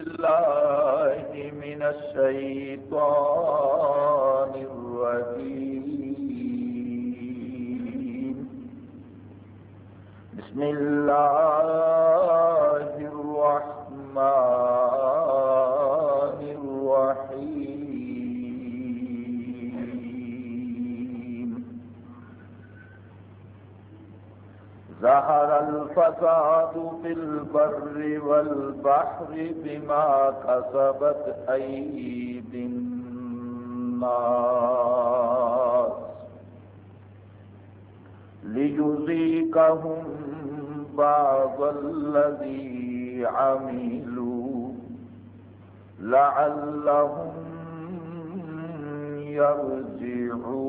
الله من الشيطان الرجيم. بسم الله ظهر الفساد في البر والبحر بما كسبت أيدي الناس ليذيقهم بعض الذي عملوا لعلهم يرجعون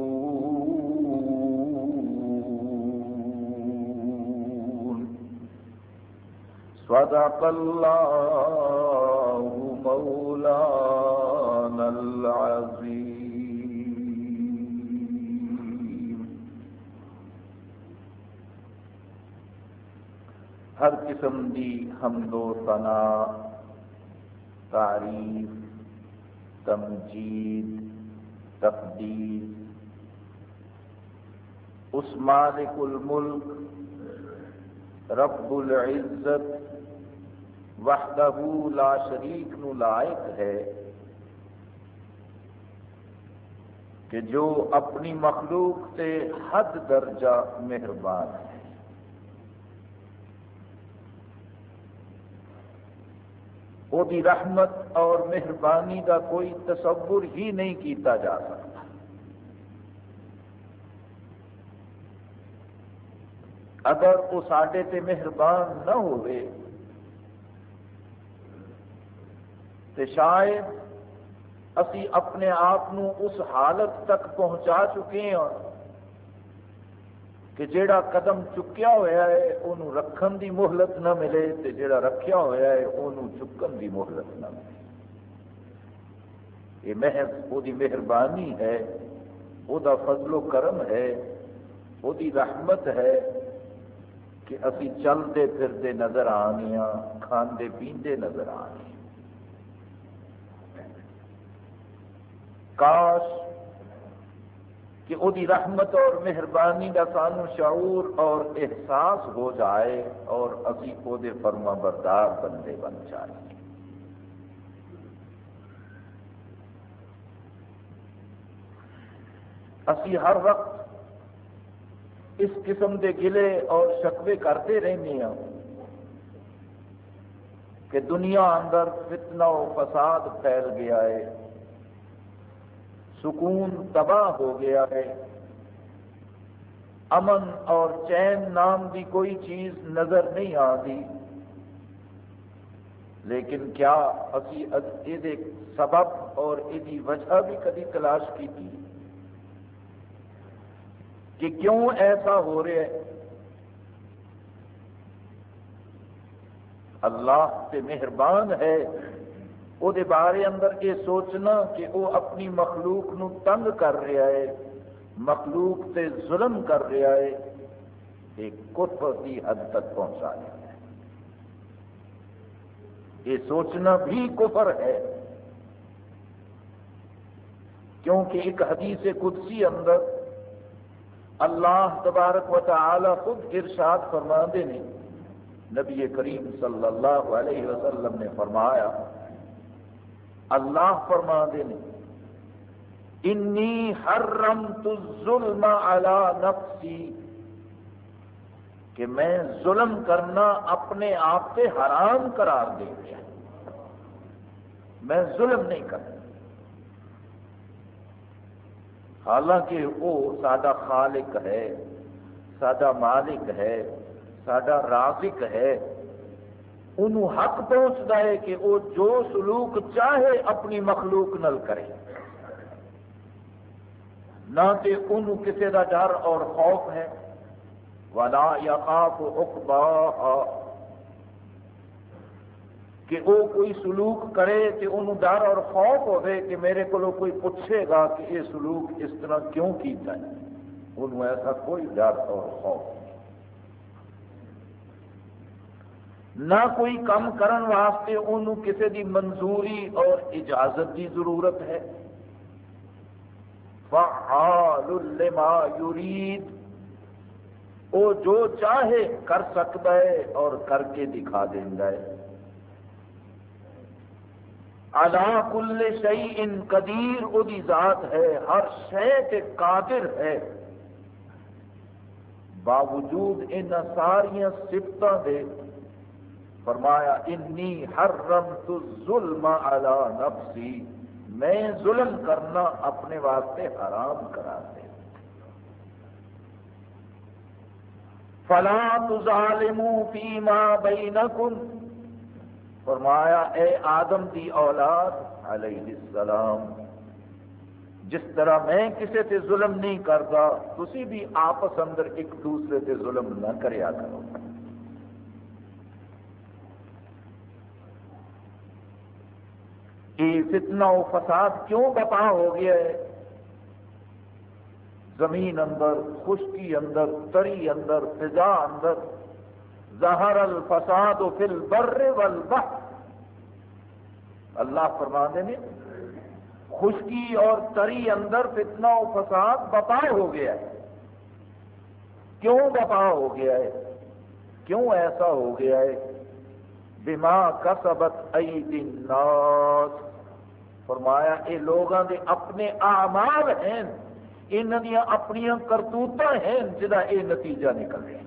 صدق الله مولانا العظيم. ہر قسم دی حمد و ثنا، تعریف، تمجید، تقدیر. اس مالک الملک رب العزت وحدہ لا شریک نو لائق ہے کہ جو اپنی مخلوق سے حد درجہ مہربان ہے۔ وہ رحمت اور مہربانی کا کوئی تصور ہی نہیں کیتا جا سکتا۔ اگر وہ سڈے تے مہربان نہ ہوئے تو شاید اسی اپنے آپ اس حالت تک پہنچا چکے ہیں کہ جیڑا قدم چکیا ہوا ہے انہوں رکھن دی مہلت نہ ملے تو جیڑا رکھیا ہوا ہے انہوں چکن دی مہلت نہ ملے۔ یہ محض وہ مہربانی ہے وہ فضل و کرم ہے وہ رحمت ہے کہ اسی چلتے پھرتے نظر آنی ہاں کھاندے، پیندے نظر آنی کاش کہ وہ رحمت اور مہربانی کا سانو شعور اور احساس ہو جائے اور ابھی وہ فرما بردار بندے بن جائے اسی ہر وقت اس قسم کے گلے اور شکوے کرتے رہنے ہیں کہ دنیا اندر فتنہ و فساد پھیل گیا ہے۔ سکون تباہ ہو گیا ہے۔ امن اور چین نام کی کوئی چیز نظر نہیں آتی۔ لیکن کیا ابھی یہ سبب اور یہ وجہ بھی کدی تلاش کی تھی؟ کہ کیوں ایسا ہو رہا ہے؟ اللہ سے مہربان ہے وہ بارے اندر یہ سوچنا کہ وہ اپنی مخلوق نو تنگ کر رہا ہے، مخلوق سے ظلم کر رہا ہے ایک کفر کی حد تک پہنچا رہا ہے۔ یہ سوچنا بھی کفر ہے۔ کیونکہ ایک حدیث قدسی اندر اللہ تبارک و تعالی خود ارشاد فرما دے نبی کریم صلی اللہ علیہ وسلم نے فرمایا، اللہ فرما دے انی حرمت الظلم علی نفسی کہ میں ظلم کرنا اپنے آپ سے حرام قرار دے دیا میں ظلم نہیں کرتا۔ حالانکہ وہ سادہ خالق ہے، سادہ مالک ہے، سادہ رازق ہے۔ انہوں حق پہنچتا ہے کہ وہ جو سلوک چاہے اپنی مخلوق نل کرے۔ نہ کہ انہوں کسی کا ڈر اور خوف ہے۔ ولا یا خوف اقبا کہ وہ کوئی سلوک کرے تو انہوں ڈر اور خوف ہوئے کہ میرے کو کوئی پوچھے گا کہ یہ سلوک اس طرح کیوں کیتا ہے؟ انہوں ایسا کوئی ڈر اور خوف نہ کوئی کم کرن واسطے انہوں کسی دی منظوری اور اجازت کی ضرورت ہے۔ فعال لما یرید۔ وہ جو چاہے کر سکتا ہے اور کر کے دکھا دینا ہے۔ الا کل شعی ان قدیر، وہ ذات ہے، ہر شہ قادر ہے۔ باوجود ان ساریا سفتوں دے، فرمایا، انی حرم تو ظلم الا نفسی، میں ظلم کرنا اپنے واسطے حرام کرا دے فلا تظالموا فيما بينكم فرمایا، اے آدم دی اولاد علیہ السلام، جس طرح میں کسی تے ظلم نہیں کرتا، تسی بھی آپس اندر ایک دوسرے تے ظلم نہ کریا کرو۔ یہ فتنہ و فساد کیوں بپا ہو گیا ہے؟ زمین اندر، خشکی اندر، تری اندر، فضا اندر زہر الفساد و فل بر اللہ فرما نے، خشکی اور تری اندر فتنہ و فساد بپا ہو گیا ہے۔ کیوں بپا ہو گیا ہے؟ کیوں ایسا ہو گیا ہے؟ بما کسبت عید الناس۔ فرمایا یہ لوگوں کے اپنے اعمال ہیں یہاں اپنی کرتوت ہیں جہاں یہ نتیجہ نکل رہا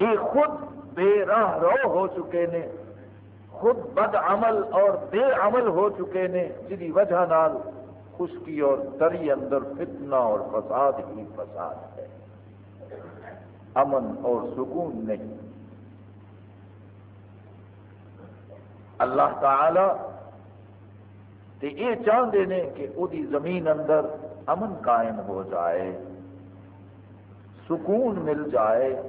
یہ خود بے راہ رو ہو چکے نے، خود بد عمل اور بے عمل ہو چکے نے جی وجہ نال خشکی اور دری اندر فتنہ اور فساد ہی فساد ہے۔ امن اور سکون نہیں۔ اللہ تعالی تے یہ چاہتے ہیں کہ وہ زمین اندر امن قائم ہو جائے، سکون مل جائے۔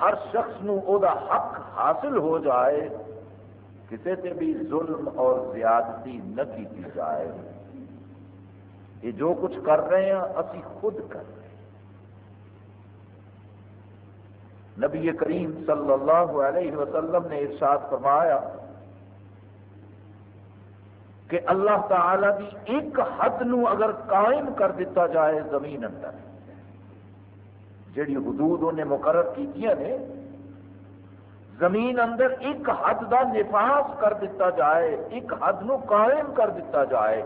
ہر شخص نو او دا حق حاصل ہو جائے کسی سے بھی ظلم اور زیادتی نہ کی جائے۔ یہ جو کچھ کر رہے ہیں، اسی خود کر رہے ہیں۔ نبی کریم صلی اللہ علیہ وسلم نے ارشاد فرمایا کہ اللہ تعالی کی ایک حد نو اگر قائم کر دیتا جائے زمین اندر جڑی حدود انہیں مقرر کی نے، زمین اندر ایک حد دا نفاذ کر دیتا جائے، ایک حد نو قائم کر دیتا جائے۔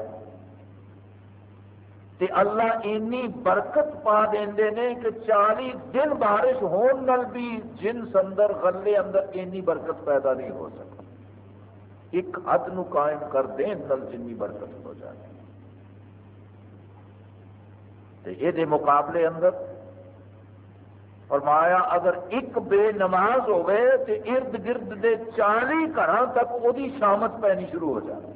تے اللہ اینی برکت پا دے نے کہ چالی دن بارش ہون نل بھی جنس اندر، غلے اندر اینی برکت پیدا نہیں ہو سکتی۔ ایک حد نو قائم کر دیں نل جنی برکت ہو جائے۔ یہ مقابلے اندر فرمایا، اگر ایک بے نماز ہو گئے تو ارد گرد دے چالی گھر تک وہ شامت پینی شروع ہو جائے۔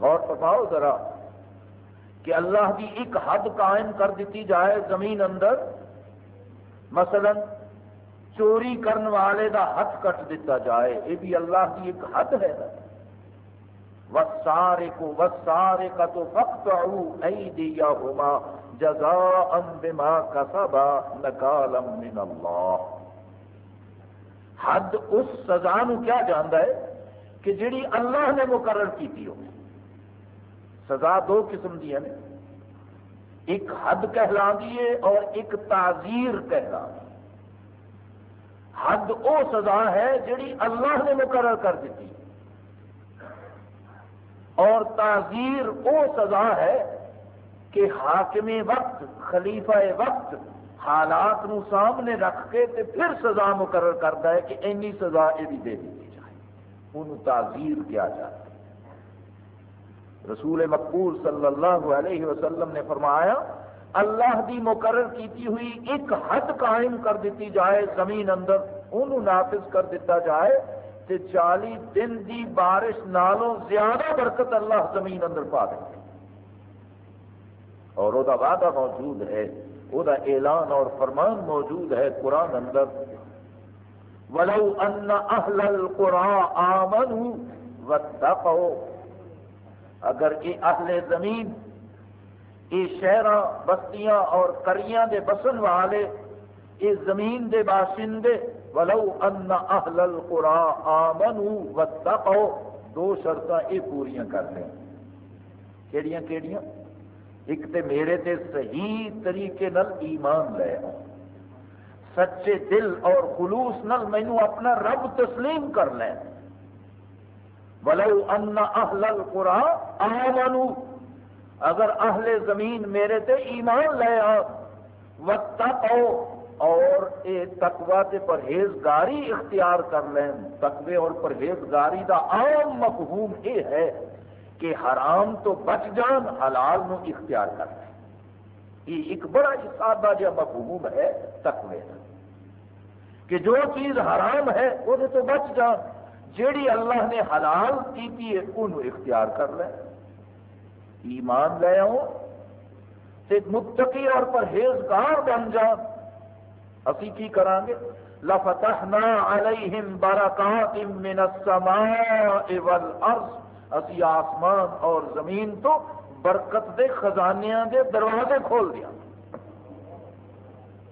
غور فرماؤ ذرا کہ اللہ کی ایک حد قائم کر دیتی جائے زمین اندر۔ مثلاً، چوری کرن والے دا ہاتھ کٹ دیتا جائے، یہ بھی اللہ کی ایک حد ہے۔ وسارے کو وسارے کا تو فخت دیا ہوما جزا بما کسبا نکالم من حد اس سزا نو کیا جانتا ہے کہ جڑی اللہ نے مقرر کی ہو. سزا دو قسم دیا نے ایک حد کہلا دیے اور ایک تعزیر کہلاتی حد وہ سزا ہے جڑی اللہ نے مقرر کر دیتی اور تعزیر وہ سزا ہے کہ حاکم وقت، خلیفہ وقت حالات نو سامنے رکھ کے تے پھر سزا مقرر کرتا ہے کہ اینی سزا یہ بھی دے دی جائے ان تعزیر کیا جاتا ہے۔ رسول مقبول صلی اللہ علیہ وسلم نے فرمایا، اللہ دی مقرر کیتی ہوئی ایک حد قائم کر دیتی جائے، زمین اندر انہوں نافذ کر دیتا جائے تے چالی دن دی بارش نالوں زیادہ برکت اللہ زمین اندر پا دیں اور وہ وعدہ موجود ہے وہ اعلان اور فرمان موجود ہے قرآن اندر۔ ولو ان اہل القرآن آمنوا واتقوا۔ اگر یہ اہل زمین، یہ شہر بستیاں اور کریاں دے بسن والے، یہ زمین دے باشندے ولو ان اہل القرا آمنوا واتقوا، دو شرطاں یہ پوریاں کر لیں۔ کیڑیاں کیڑیاں؟ ایک تے میرے تے صحیح طریقے نل ایمان لے آؤ سچے دل اور خلوص نل مینو اپنا رب تسلیم کر لیں۔ ولو ان اہل القرا آمنوا، اگر اہل زمین میرے تے ایمان لے آ واتقوا اور اے تقوی تے پرہیزگاری اختیار کر لیں۔ تقوی اور پرہیزگاری دا عام مفہوم یہ ہے کہ حرام تو بچ جان، حلال نو اختیار کر لیں۔ یہ ایک بڑا سادہ جا مفہوم ہے تقوی کا کہ جو چیز حرام ہے، وہ تو بچ جان۔ جیڑی اللہ نے حلال کی ہے انہوں اختیار کر لیں۔ ایمان لے آؤ متقی اور پرہیزگار بن جان۔ اسی کی کران گے؟ لفتحنا علیہم برکات من السماء والارض۔ اسی آسمان اور زمین تو برکت دے، خزانیاں دے، دروازے کھول دیا۔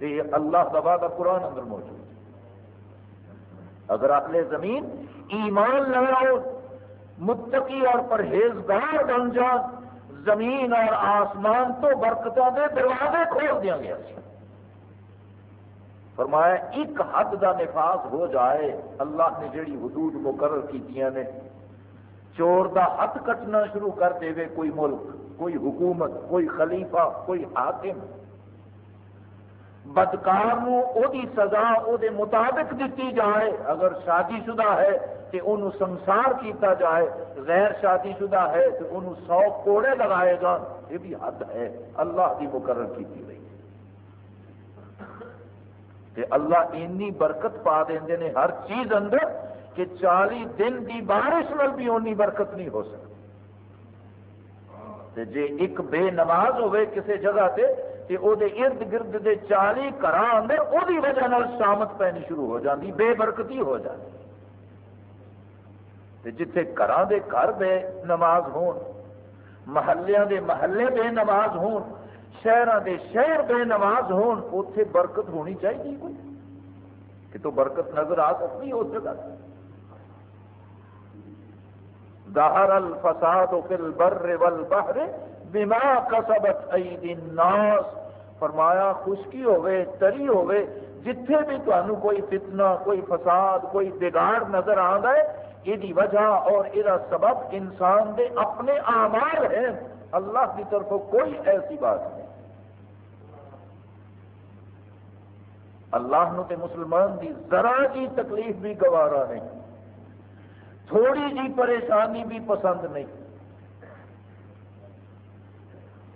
یہ اللہ دبا کا قرآن اندر موجود اگر اگلے زمین ایمان لگاؤ، متقی اور پرہیزگار بن جان زمین اور آسمان تو برکتوں دے دروازے کھول دیا گیا۔ فرمایا، ایک حد کا نفاذ ہو جائے. اللہ نے جڑی حدود مقرر کی نے، چور دا ہاتھ کٹنا شروع کر دے کوئی ملک، کوئی حکومت، کوئی خلیفہ، کوئی حاکم۔ بدکار سزا او دے مطابق دیتی جائے، اگر شادی شدہ ہے تو انہوں سنسار کیتا جائے، غیر شادی شدہ ہے تو انہوں سو کوڑے لگائے گا یہ بھی حد ہے، اللہ کی مقرر کی گئی کہ اللہ اینی برکت پا دیں نے ہر چیز اندر کہ چالی دن کی بارش میں بھی اونی برکت نہیں ہو سکتی۔ جی ایک بے نماز ہوئے کسی جگہ تے تے او دے ارد گرد دے چالی گھر اندر او دی وجہ نال شامت پینی شروع ہو جاتی بے برکتی ہو جاتی تے جتھے گھراں دے گھر بے نماز ہون محلیاں دے محلے بے نماز ہون شہراں دے شہر بے نماز ہون، اوتھے برکت ہونی چاہیے کوئی؟ کہ تو برکت نظر آ سکتی اس جگہ ظہر الفساد فی البر والبحر بما کسبت الناس۔ فرمایا، خشکی ہوئے، تری ہوئے، جتھے بھی تمہیں کوئی فتنہ، کوئی فساد، کوئی بگاڑ نظر آتا ہے یہ وجہ اور یہ سبب انسان دے اپنے اعمال ہیں۔ اللہ کی طرف کوئی ایسی بات نہیں۔ اللہ نو تے مسلمان دی ذرا کی تکلیف بھی گوارا نہیں، تھوڑی جی پریشانی بھی پسند نہیں۔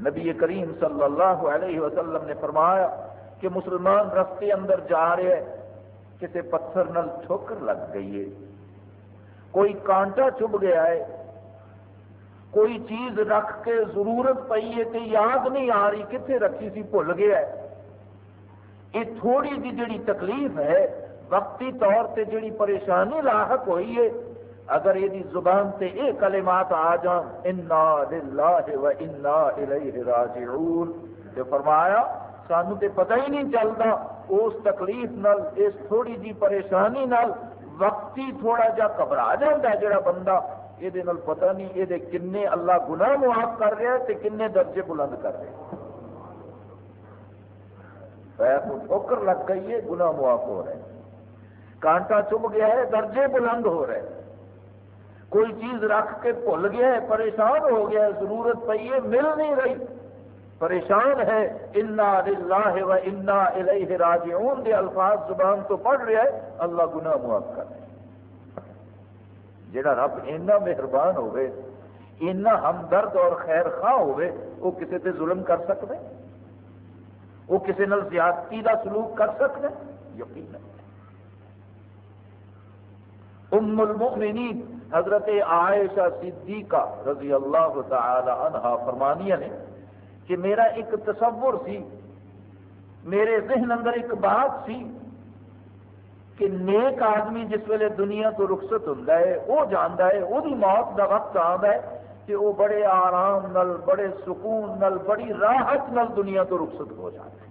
نبی کریم صلی اللہ علیہ وسلم نے فرمایا کہ مسلمان رستے اندر جا رہے ہیں کسی پتھر نل ٹھوکر لگ گئی ہے۔ کوئی کانٹا چب گیا ہے، کوئی چیز رکھ کے ضرورت پئی ہے کہ یاد نہیں آ رہی کتنے رکھی سی، بھول گیا ہے۔ یہ تھوڑی جی جڑی تکلیف ہے، وقتی طور سے جڑی پریشانی لاحق ہوئی ہے، اگر یہ زبان سے یہ کلمات آ جان، انا للہ و انا الیہ راجعون۔ تو فرمایا، سانو تے پتہ ہی نہیں چلتا اس تکلیف نال، اس تھوڑی جی پریشانی نال وقتی تھوڑا جا گھبرا جاتا ہے جڑا بندہ یہ پتہ نہیں یہ کنے اللہ گناہ معاف کر رہا ہے تے کنے درجے بلند کر رہے ہیں پیر کو ٹھوکر لگ گئی ہے، گناہ معاف ہو رہے ہیں۔ کانٹا چب گیا ہے، درجے بلند ہو رہے ہیں۔ کوئی چیز رکھ کے بھول گیا ہے، پریشان ہو گیا ہے، ضرورت پی ہے، مل نہیں رہی۔ پریشان ہے، انا للہ و انا الیہ راجعون۔ دے الفاظ زبان تو پڑھ رہا ہے، اللہ گناہ معاف کر جڑا رب اینا مہربان ہوئے اینا ہمدرد اور خیر خواہ ہوئے، وہ کسی تے ظلم کر سکتے وہ کسی نال زیادتی کا سلوک کر سکتے یقین ام المؤمنین، حضرت عائشہ صدیقہ رضی اللہ تعالی عنہ فرمانیہ نے کہ میرا ایک تصور سی، میرے ذہن اندر ایک بات سی کہ نیک آدمی جس ویلے دنیا تو رخصت ہوں وہ جانا ہے، وہ موت کا وقت آتا ہے۔ کہ وہ بڑے آرام نل، بڑے سکون نل، بڑی راحت نل دنیا تو رخصت ہو جاتا ہے۔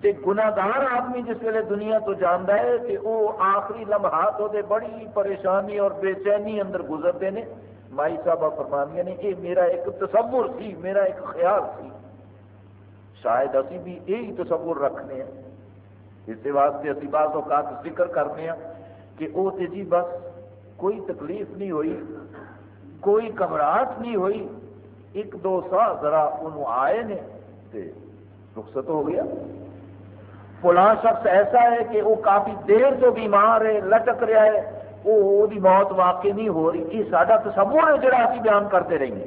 تے گناگار آدمی جس ویلے دنیا تو جانا ہے کہ وہ آخری لمحات ہوتے بڑی پریشانی اور بے چینی اندر گزرتے ہیں مائی صاحبہ فرمانیہ نے یہ میرا ایک تصور سی میرا ایک خیال سی شاید ابھی بھی یہی تصور رکھنے ہیں۔ اس واسطے ابھی بعض اوقات ذکر کرنے ہیں کہ وہ تو جی بس کوئی تکلیف نہیں ہوئی۔ کوئی گھبراہٹ نہیں ہوئی۔ ایک دو سا ذرا انہوں آئے نے تے رخصت ہو گیا۔ فلاں شخص ایسا ہے کہ وہ کافی دیر تو بیمار ہے، لٹک رہا ہے۔ وہ موت واقع نہیں ہو رہی۔ یہ سارا تصور ہے جڑا ابھی بیان کرتے رہیں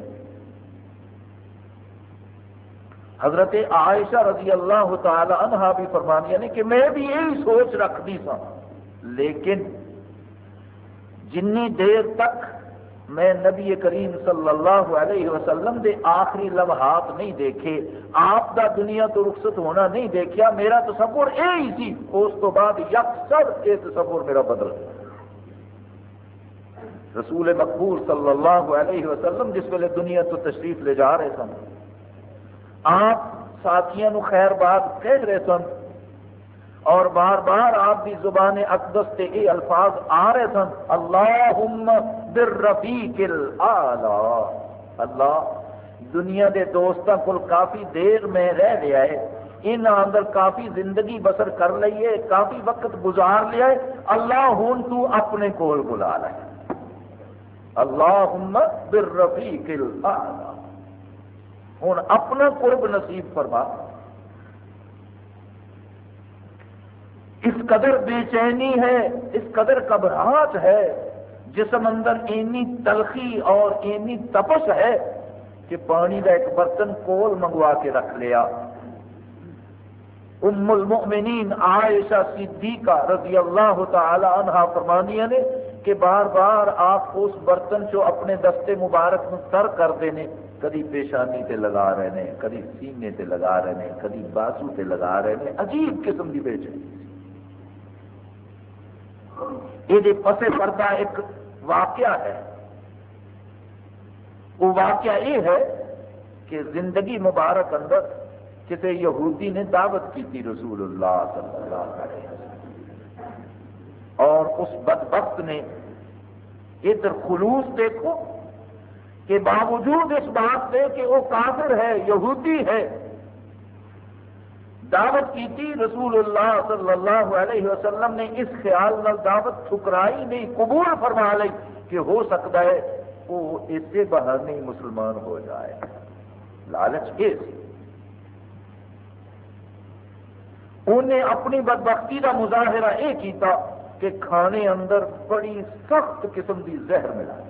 حضرت عائشہ رضی اللہ تعالی عنہ بھی فرمانیاں نے کہ میں بھی یہی سوچ رکھتی سا۔ لیکن جنی دیر تک میں نبی کریم صلی اللہ علیہ وسلم دے آخری لمحات نہیں دیکھے، آپ دا دنیا تو رخصت ہونا نہیں دیکھیا، میرا تصور یہی سی۔ اس تو بعد یکسر یہ تصور میرا بدل رسول مقبول صلی اللہ علیہ وسلم جس ویلے دنیا تو تشریف لے جا رہے سن، آپ ساتھیوں خیر بات کہہ رہے سن اور بار بار آپ کی زبان اقدس سے یہ الفاظ آ رہے سن اللہ بالرفیق اللہ، دنیا دے دوستوں کو کافی دیر میں رہ لیا ہے ان اندر کافی زندگی بسر کر لیے کافی وقت گزار لیا ہے۔ اللہ ہوں تو اپنے کول بلا رہے اللہ بالرفیق ہوں اپنا قرب نصیب فرما۔ اس قدر بے چینی ہے، اس قدر گھبراہٹ ہے، جسم اندر اینی تلخی اور اینی تپس ہے کہ پانی کا ایک برتن کول منگوا کے رکھ لیا۔ ام المؤمنین عائشہ صدیقہ رضی اللہ تعالی عنہ فرمانیہ نے کہ بار بار آپ اس برتن چو اپنے دستے مبارک میں تر کرتے ہیں کدی پیشانی تے لگا رہے ہیں، کدی سینے تے لگا رہے ہیں، کدی بازو تے لگا رہے ہیں، عجیب قسم کی بے چینی۔ یہ پسے پردہ ایک واقعہ ہے، وہ واقعہ یہ ہے کہ زندگی مبارک اندر کسی یہودی نے دعوت کی تھی رسول اللہ صلی اللہ علیہ وسلم۔ اور اس بدبخت نے ادھر خلوص دیکھو کہ باوجود اس بات سے کہ وہ کافر ہے، یہودی ہے دعوت کی تھی، رسول اللہ صلی اللہ علیہ وسلم نے اس خیال میں دعوت ٹھکرائی نہیں، قبول فرما لی کہ ہو سکتا ہے وہ اسے باہر نہیں مسلمان ہو جائے۔ لالچ یہ انہیں اپنی بدبختی کا مظاہرہ یہ کیتا کہ کھانے اندر بڑی سخت قسم کی زہر ملا۔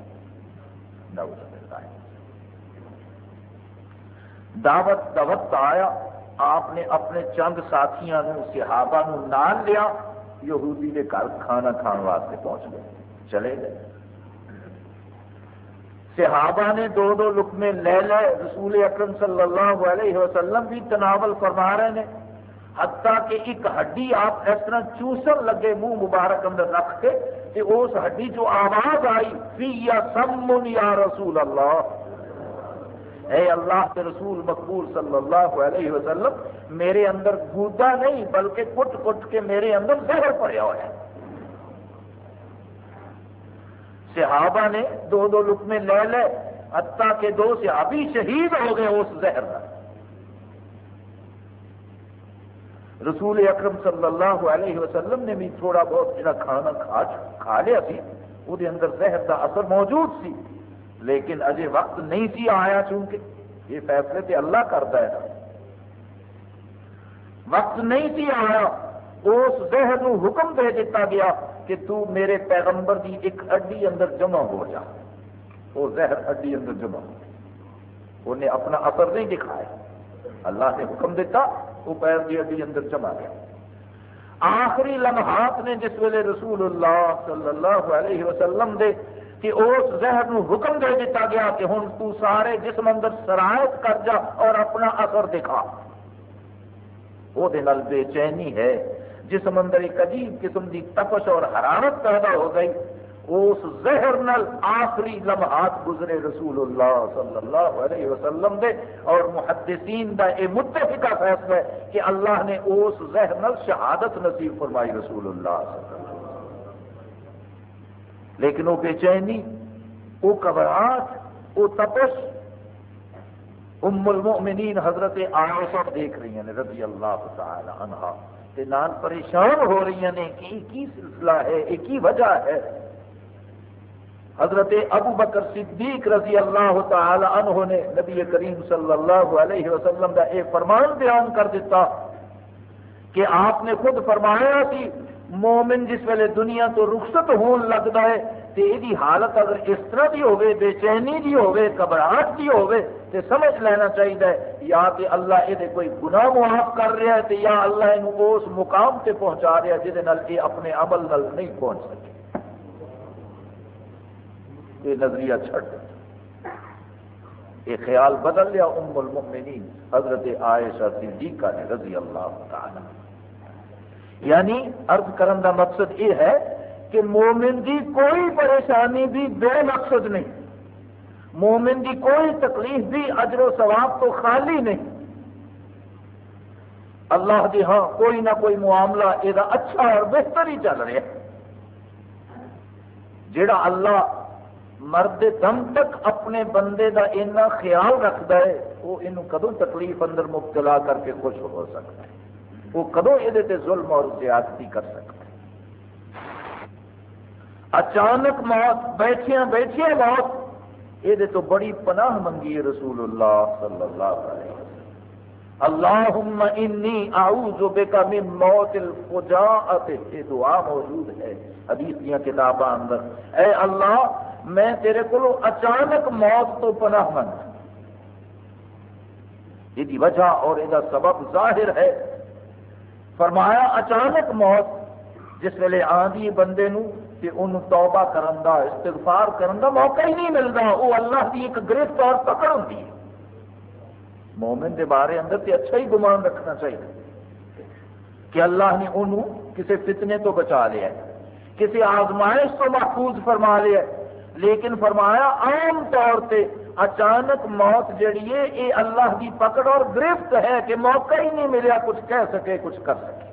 دعوت دعوت آیا۔ آپ نے اپنے چند ساتھیوں صحابہ نو نال لیا، یہودی کے گھر کھانا کھان واسطے پہنچ گئے، چلے گئے۔ صحابہ نے دو دو لکمے لے لے، رسول اکرم صلی اللہ علیہ وسلم بھی تناول فرما رہے ہیں حتیٰ کہ ایک ہڈی آپ اس طرح چوسن لگے، منہ مبارک اندر رکھ کے، کہ اس ہڈی جو آواز آئی، فی یا سمن یا رسول اللہ اے اللہ کے رسول مقبول صلی اللہ علیہ وسلم، میرے اندر گودا نہیں، بلکہ کٹ کٹ کے میرے اندر زہر پڑیا ہوا ہے۔ صحابہ نے دو دو لکمے لے لے، حتیٰ کہ دو صحابی شہید ہو گئے اس زہر کا رسول اکرم صلی اللہ علیہ وسلم نے بھی تھوڑا بہت جڑا کھانا کھا لیا سی، وہ اندر زہر کا اثر موجود سی۔ لیکن اجے وقت نہیں سی آیا چونکہ یہ فیصلے تے اللہ کرتا ہے۔ وقت نہیں سی آیا، اس زہر نو حکم دے دیتا گیا کہ تو میرے پیغمبر دی ایک اڈی اندر جمع ہو جا۔ وہ زہر اڈی اندر جمع ہو۔ انہیں اپنا اثر نہیں دکھایا۔ اللہ نے حکم دیتا وہ پیر کی اڈی اندر جمع گیا۔ آخری لمحات نے جس ویلے رسول اللہ صلی اللہ علیہ وسلم دے کہ اس زہر نو حکم دے دیتا گیا کہ ہوں تو سارے جسم اندر سرایت کر جا اور اپنا اثر دکھا۔ وہ بے چینی ہے۔ جسم اندر ایک عجیب قسم کی تپش اور حرارت پیدا ہو گئی۔ اس زہر نل آخری لمحات گزرے رسول اللہ صلی اللہ علیہ وسلم دے۔ اور محدثین دا یہ متفقہ فیصلہ ہے کہ اللہ نے اس زہر نل شہادت نصیب فرمائی رسول اللہ صلی اللہ علیہ وسلم۔ لیکن وہ بے چینی، وہ گھبراہٹ وہ تپش ام المؤمنین حضرت عائشہ دیکھ رہی ہیں، رضی اللہ تعالی عنہ نال پریشان ہو رہی ہیں کہ کی سلسلہ ہے یہ کی وجہ ہے۔ حضرت ابو بکر صدیق رضی اللہ تعالی عنہ نے نبی کریم صلی اللہ علیہ وسلم کا ایک فرمان بیان کر دیتا کہ آپ نے خود فرمایا کہ مومن جس ویلے دنیا تو رخصت ہون لگتا ہے تو یہ حالت اگر اس طرح کی ہوے بے چینی کی ہوے گھبراہٹ کی ہوے تو سمجھ لینا چاہیے یا کہ اللہ یہ کوئی گناہ معاف کر رہا ہے تو یا اللہ یہ اس مقام سے پہنچا رہا ہے جہد یہ اپنے عمل نل نہیں پہنچ سکے۔ یہ نظریہ چھڑ یہ خیال بدل لیا ام المؤمنین، حضرت عائشہ صدیقہ نے رضی اللہ تعالی یعنی عرض کرن کا مقصد یہ ہے کہ مومن دی کوئی پریشانی بھی بے مقصد نہیں۔ مومن دی کوئی تکلیف بھی اجر و ثواب تو خالی نہیں۔ اللہ دی ہاں کوئی نہ کوئی معاملہ یہ اچھا اور بہتر ہی چل رہا ہے۔ جڑا اللہ مرد دم تک اپنے بندے دا اینا خیال رکھتا ہے، وہ یہ کدو تکلیف اندر مبتلا کر کے خوش ہو سکتا ہے۔ وہ کدو یہ ظلم اور زیادتی کر سکتا ہے اچانک موت بیٹھیا بیٹھیا موت۔ یہ تو بڑی پناہ منگی رسول اللہ صلی اللہ علیہ وسلم۔ اللہم انی اعوذ بکا من موت الفجاعت۔ یہ دعا موجود ہے حدیث دیا کتاباں اندر۔ اے اللہ، میں تیرے کو اچانک موت تو پناہ منگ۔ یہ وجہ اور یہ سبب ظاہر ہے۔ فرمایا، اچانک موت، جس ویلے آدھی بندے نو ان توبہ کرن دا، استغفار کرن دا موقع ہی نہیں ملتا وہ اللہ کی ایک گرفت اور پکڑ ہوتی ہے۔ مومن دے بارے اندر تے اچھا ہی گمان رکھنا چاہیے کہ اللہ نے انہوں کسی فتنے تو بچا لیا کسی آزمائش تو محفوظ فرما لیا لیکن فرمایا عام طور پہ اچانک موت جڑی ہے یہ اللہ کی پکڑ اور گرفت ہے کہ موقع ہی نہیں ملیا، کچھ کہہ سکے، کچھ کر سکے۔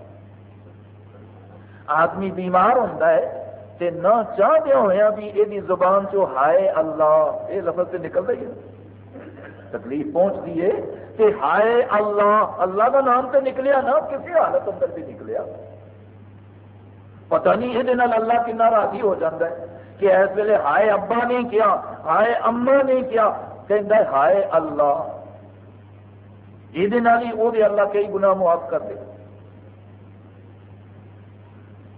آدمی بیمار ہوتا ہے تے نہ چاہتے ہوا بھی یہ زبان چو ہائے اللہ یہ لفظ سے نکل رہی ہے۔ تکلیف پہنچتی ہے کہ ہائے اللہ اللہ کا نام تو نکلیا نا کسی حالت اندر بھی نکلیا۔ پتہ نہیں یہ اللہ کنا راضی ہو جاتا ہے۔ کہ اس ویلے ہائے ابا نہیں کیا، ہائے اما نہیں کیا کہ ہائے اللہ۔ یہ اللہ کئی گناہ معاف کر دے۔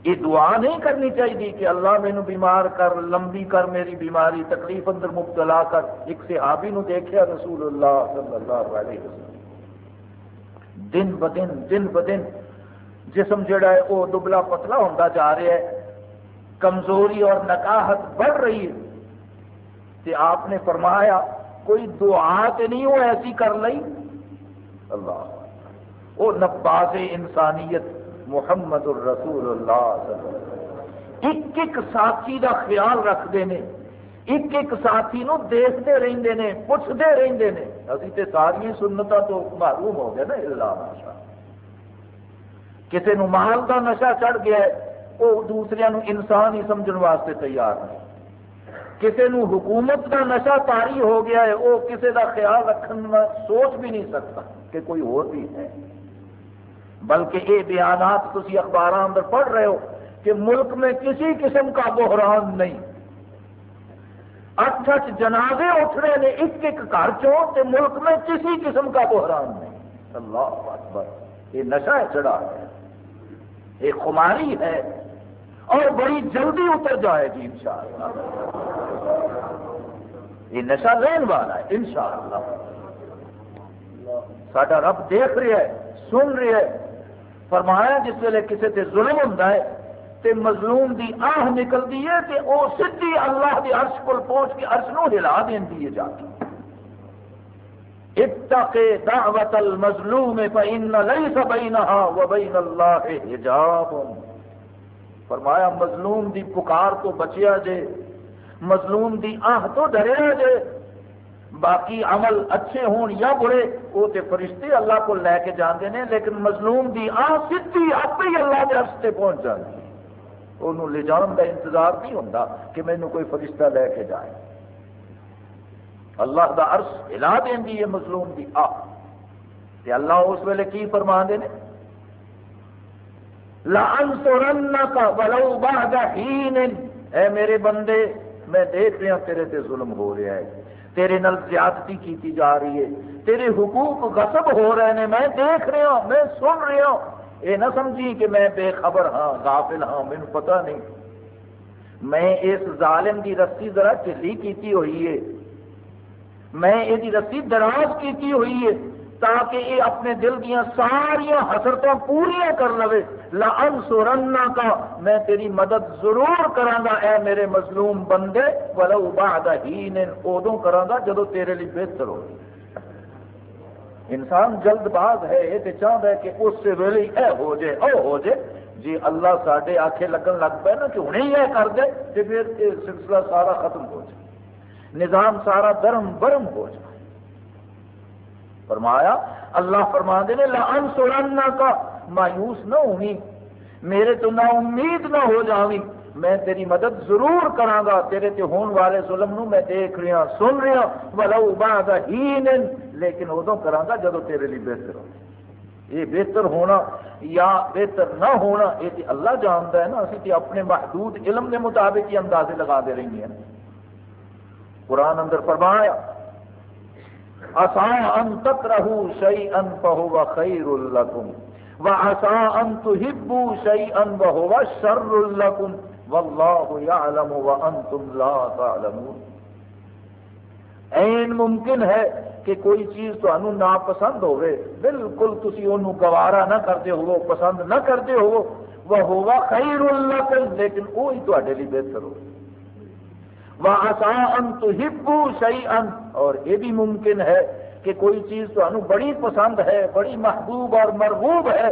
یہ دعا نہیں کرنی چاہیے کہ اللہ مینو بیمار کر، لمبی کر، میری بیماری، تکلیف اندر مبتلا کر۔ ایک صحابی نو دیکھا رسول اللہ صلی اللہ علیہ وسلم۔ دن بدن دن بدن۔ جسم جڑا ہے، وہ دبلا پتلا ہوتا جا رہا ہے۔ کمزوری اور نکاہت بڑھ رہی ہے کہ آپ نے فرمایا کوئی دعا تو نہیں وہ ایسی کر لئی؟ اللہ وہ نباز انسانیت محمد الرسول اللہ ایک ایک ساتھی دا خیال رکھتے ہیں، ایک ایک ساتھی نو دیکھتے رہتے ہیں، پوچھتے رہتے ہیں۔ ابھی تو ساری سنتا تو معلوم ہو گیا نا، اللہ نشا کسی نو مال کا نشا چڑھ گیا ہے وہ دوسرے نو انسان ہی سمجھنے واسطے تیار نہیں۔ کسی نو حکومت کا نشا تاری ہو گیا ہے، وہ کسی کا خیال رکھنا سوچ بھی نہیں سکتا کہ کوئی اور بھی ہے۔ بلکہ یہ بیانات تھی اخبار اندر پڑھ رہے ہو کہ ملک میں کسی قسم کا بحران نہیں۔ اٹھ اٹھ جنازے اٹھ رہے ہیں ایک ایک گھر چو ملک میں کسی قسم کا بحران نہیں۔ اللہ اکبر، یہ نشہ چڑھا ہے۔ یہ خماری ہے۔ اور بڑی جلدی اتر جائے گی، انشاءاللہ۔ یہ نشہ لین والا ہے، انشاءاللہ۔ ساڈا رب دیکھ رہا ہے، سن رہا ہے، فرمایا جس ویلے کسی سے ظلم ہوتا ہے، تے مظلوم دی آہ نکلتی ہے، تے او سدھی اللہ دی عرش کو پہنچ کے عرش نو ہلا دینی ہے جا کے۔ اتق دعوت المظلوم، فإن ليس بينها وبين الله حجاب۔ فرمایا، مظلوم دی پکار تو بچیا جے، مظلوم دی آہ تو ڈریا جے، باقی عمل اچھے ہون یا برے وہ تے فرشتے اللہ کو لے کے جاندے نے، لیکن مظلوم دی آہ سیدھی آپ ہی اللہ کے رستے پہنچ جاتی انہوں لے جان کا انتظار نہیں ہوتا کہ مینو کوئی فرشتہ لے کے جائے۔ اللہ دا عرص ہلا دینی ہے مظلوم دی آ تے اللہ اس ویلے کی فرما دے نے؟ لَأَنْصُرَنَّكَ وَلَوْ بَعْدَ حِينٍ۔ اے میرے بندے، میں دیکھ رہا تیرے تے ظلم ہو رہا ہے۔ تیرے نل زیادتی کیتی جا رہی ہے۔ تیرے حقوق غصب ہو رہے ہیں۔ میں دیکھ رہا ہوں، میں سن رہا ہوں۔ یہ نہ سمجھی کہ میں بے خبر ہاں غافل ہاں مجھے پتہ نہیں۔ میں اس ظالم کی رسی ذرا چلی کیتی ہوئی ہے۔ میں یہ رسی دراز کیتی ہوئی ہے۔ تاکہ یہ اپنے دل دیا ساریا حسرتوں پوریا کر لو لن سورنا کا میں تیری مدد ضرور کرا اے میرے مظلوم بندے۔ ولو بعد ہی نے ادو کرا جدو تیرے لیے بہتر ہو انسان جلد باز ہے، یہ تو چاہتا ہے کہ اس سے ویلے اے ہو جائے او ہو جائے جی اللہ سارے آخے لگن لگ پائے نا کہ ہوں ہی یہ کر دے تو پھر یہ سلسلہ سارا ختم ہو جائے۔ نظام سارا درم برم ہو جائے۔ فرمایا، اللہ فرما دے لان سورنا کا مایوس نہ ہونی میرے تو نہ امید نہ ہو جاوی، میں تیری مدد ضرور کرا گا، تیرے تے ہون والے ظلم نو میں دیکھ رہا، سن رہا، ولو بعد ہین لیکن ادو کرا گا جدو تیرے لیے بہتر ہو۔ یہ بہتر ہونا یا بہتر نہ ہونا، یہ تے اللہ جانتا ہے نا، اسی تے اپنے محدود علم کے مطابق ہی اندازے لگا دے رہی ہیں۔ قرآن اندر فرمایا آسان ان تک رہو شعی ان پہو خیر الکم و آسان ان تو ہبو شعی ان بہو شر الکم واللہ یعلم وانتم لا تعلمون۔ این ممکن ہے کہ کوئی چیز تو ناپسند ہوئے، بالکل تسی انہوں گوارا نہ کرتے ہو پسند نہ کرتے ہو وہ ہوا خیر اللہ لیکن وہی تے لیے بہتر ہو وہ آسان تو ان اور یہ بھی ممکن ہے کہ کوئی چیز تو بڑی پسند ہے، بڑی محبوب اور مرغوب ہے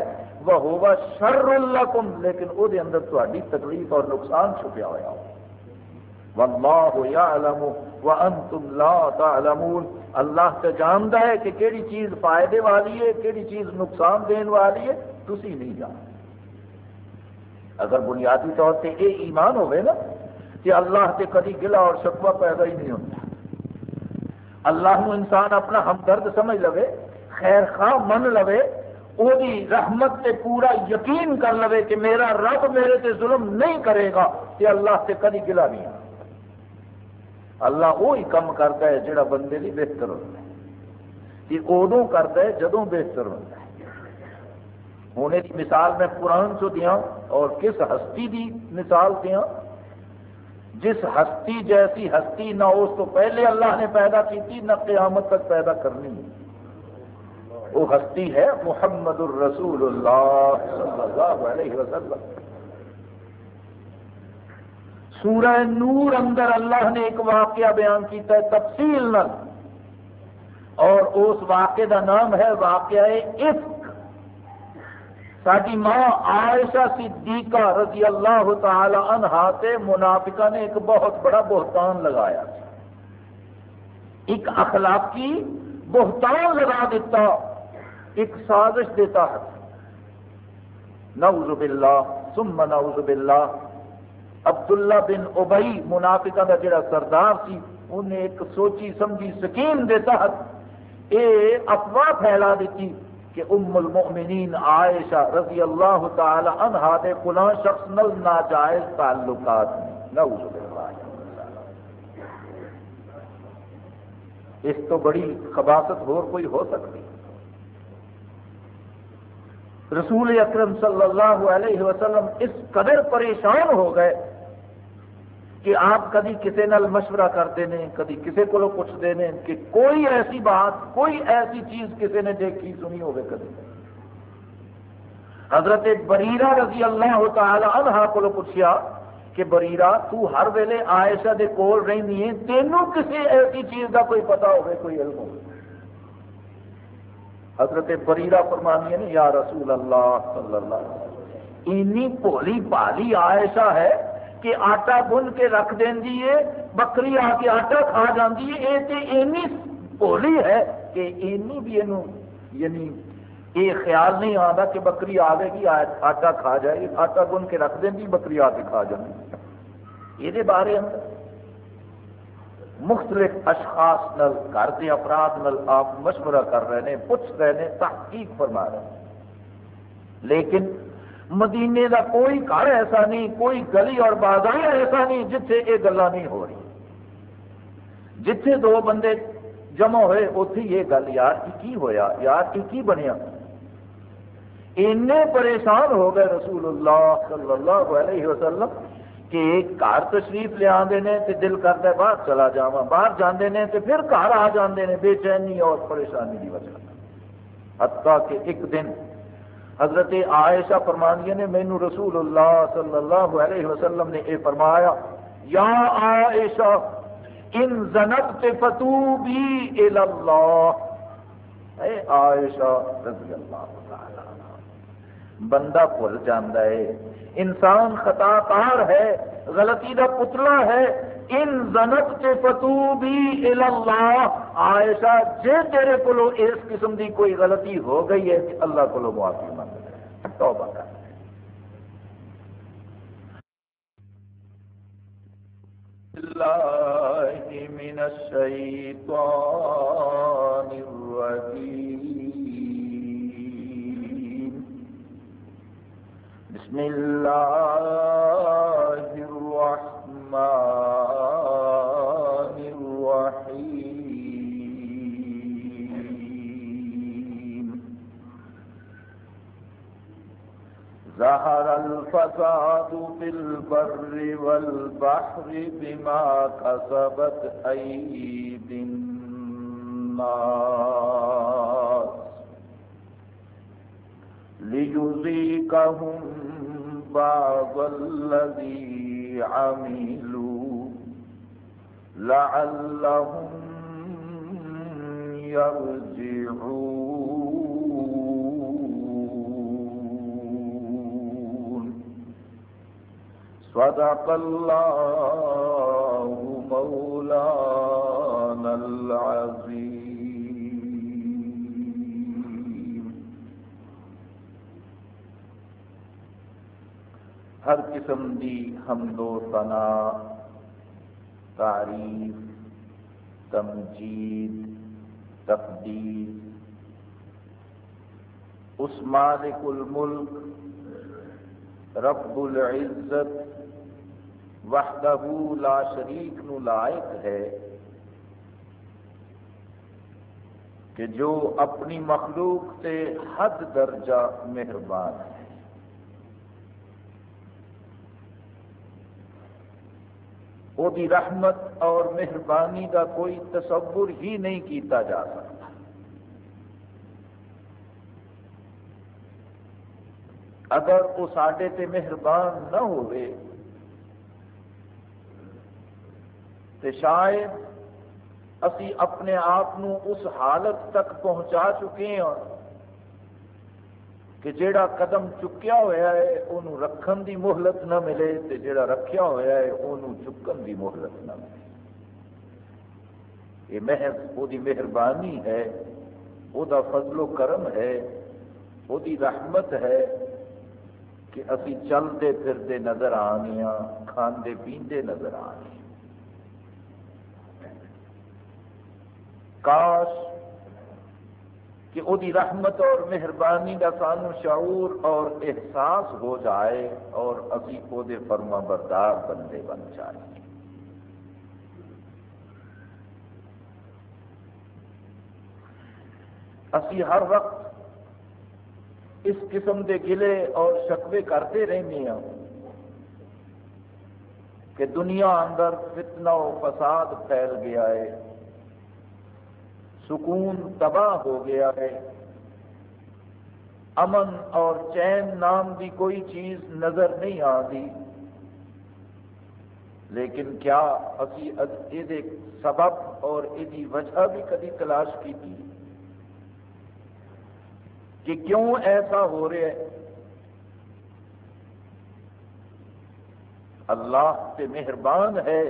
وہ ہوگا شر اللہ لیکن وہ اندر تاری تکلیف اور نقصان چھپیا ہوا ہو واللہ یعلم وانتم لا تعلمون۔ اللہ تو جانتا ہے کہ کیڑی چیز فائدے والی ہے، کیڑی چیز نقصان دین والی ہے، تسی نہیں جان اگر بنیادی طور پہ یہ ایمان ہوئے نا کہ اللہ سے کدی گلا اور شکوہ پیدا ہی نہیں ہوتا۔ اللہ انسان اپنا ہمدرد سمجھ لو خیر خواہ من لو وہی رحمت سے پورا یقین کر لو کہ میرا رب میرے تے ظلم نہیں کرے گا کہ اللہ سے کدی گلا نہیں اللہ وہی کم کرتا ہے جڑا بندے لی بہتر ہوتا ہے۔ یہ ادو کرتا ہے جدو بہتر ہوتا ہے۔ ہونے کی مثال میں قرآن چو دیا اور کس ہستی دی مثال دیا جس ہستی جیسی ہستی نہ اس تو پہلے اللہ نے پیدا کی تھی، نہ قیامت تک پیدا کرنی وہ ہستی ہے محمد الرسول اللہ صلی اللہ علیہ وسلم۔ سورہ نور اندر اللہ نے ایک واقعہ بیان کیتا ہے، تفصیل نل اور اس واقعے کا نام ہے واقعہ عفق ساری ماں عائشہ صدیقہ رضی اللہ تعالی عنہ تے منافقہ نے ایک بہت بڑا بہتان لگایا۔ ایک اخلاقی بہتان لگا دیتا، ایک سازش دیتا ہے۔ نعوذ باللہ، ثم نعوذ باللہ۔ عبداللہ بن ابئی منافقہ کا جڑا سردار سی، انہیں ایک سوچی سمجھی سکیم دیتا ہے۔ اے افواہ پھیلا دیتی کہ ام المؤمنین عائشہ رضی اللہ تعالی عنہ دے فلاں شخص نل ناجائز تعلقات نعوذ باللہ۔ اس تو بڑی خباست ہو کوئی ہو سکتی۔ رسول اکرم صلی اللہ علیہ وسلم اس قدر پریشان ہو گئے کہ آپ کدی کسی نال مشورہ کرتے ہیں کدی کسی کو پوچھتے ہیں کہ کوئی ایسی بات، کوئی ایسی چیز کسی نے دیکھی سنی ہوگی کدی حضرت بریرا رضی اللہ تعالی عنہ کو پوچھا کہ بریرا تو ہر ویلے عائشہ دے کول رہی ہے تینوں کسی ایسی چیز کا کوئی پتا ہوگی کوئی علم ہو حضرت بریرا فرمانی ہے یا رسول اللہ صلی اللہ علیہ وسلم، اینی بھولی پالی آئشہ ہے کہ آٹا گن کے رکھ دینی ہے، بکری آ کے آٹا کھا جاتی ہے، یہ تو اینی بھولی ہے کہ اینی بھی یہ یعنی یہ خیال نہیں آتا کہ بکری آئے گی آٹا کھا جائے گی آٹا گن کے رکھ دینی بکری آ کے کھا جائے یہ بارے اندر مختلف اشخاص نل گھر کے افراد نل آپ مشورہ کر رہے ہیں، پوچھ رہے ہیں، تحقیق فرما رہے ہیں۔ لیکن مدینے کا کوئی گھر ایسا نہیں، کوئی گلی اور بازار ایسا نہیں جتھے یہ گلا نہیں ہو رہی۔ جتھے دو بندے جمع ہوئے اتے یہ گل، یار کی ہویا؟ یار کی بنیا؟ اینے پریشان ہو گئے رسول اللہ صلی اللہ علیہ وسلم کہ گھر تشریف لیا دل کرتا ہے، باہر چلا جا باہر جانے نے تو پھر گھر آ جاندے نے۔ بے چینی اور پریشانی کی وجہ۔ حتیٰ کہ ایک دن حضرت عائشہ فرمانیہ نے مینو رسول اللہ صلی اللہ علیہ وسلم نے یہ فرمایا، یا عائشہ، ان زنت فتوبی اللہ اے عائشہ رضی اللہ تعالی بندہ بھول جانا ہے، انسان خطا کار ہے، غلطی کا پتلا ہے ان زنت کے فتو بھی اللہ عائشہ، جے تیرے کو اس قسم کی کوئی غلطی ہو گئی ہے کہ اللہ کو معافی منگ توبہ کر۔ الله من الشيطان الرجيم بسم الله ظهر الفساد في البر والبحر بما كسبت أيدي الناس ليذيقهم بعض الذي عملوا لعلهم يرجعون صدق الله مولانا العظيم. ہر قسم دی حمد و ثنا، تعریف، تمجید، تقدیر. اس مالک الملک رب العزت وحدہ لا شریک نو لائق ہے کہ جو اپنی مخلوق سے حد درجہ مہربان ہے۔ وہ رحمت اور مہربانی کا کوئی تصور ہی نہیں کیتا جا سکتا۔ اگر وہ سڈے تے مہربان نہ ہوئے تو شاید اسی اپنے آپ اس حالت تک پہنچا چکے ہیں کہ جیڑا قدم چکیا ہوا ہے انہوں رکھن دی مہلت نہ ملے تو جیڑا رکھیا ہوا ہے انہوں چکن دی مہلت نہ ملے۔ یہ محض وہ مہربانی ہے وہ فضل و کرم ہے وہ رحمت ہے کہ اسی چلتے پھرتے نظر آنے ہاں کھاندے، پیندے نظر آنے کاش کہ وہ رحمت اور مہربانی کا سانو شعور اور احساس ہو جائے اور ابھی وہ فرما بردار بندے بن جائیں اسی ہر وقت اس قسم کے گلے اور شکوے کرتے رہنے ہیں کہ دنیا اندر فتنہ و فساد پھیل گیا ہے۔ سکون تباہ ہو گیا ہے۔ امن اور چین نام کی کوئی چیز نظر نہیں آتی۔ لیکن کیا ابھی یہ سبب اور یہ وجہ بھی کدی تلاش کی تھی؟ کہ کیوں ایسا ہو رہا ہے؟ اللہ سے مہربان ہے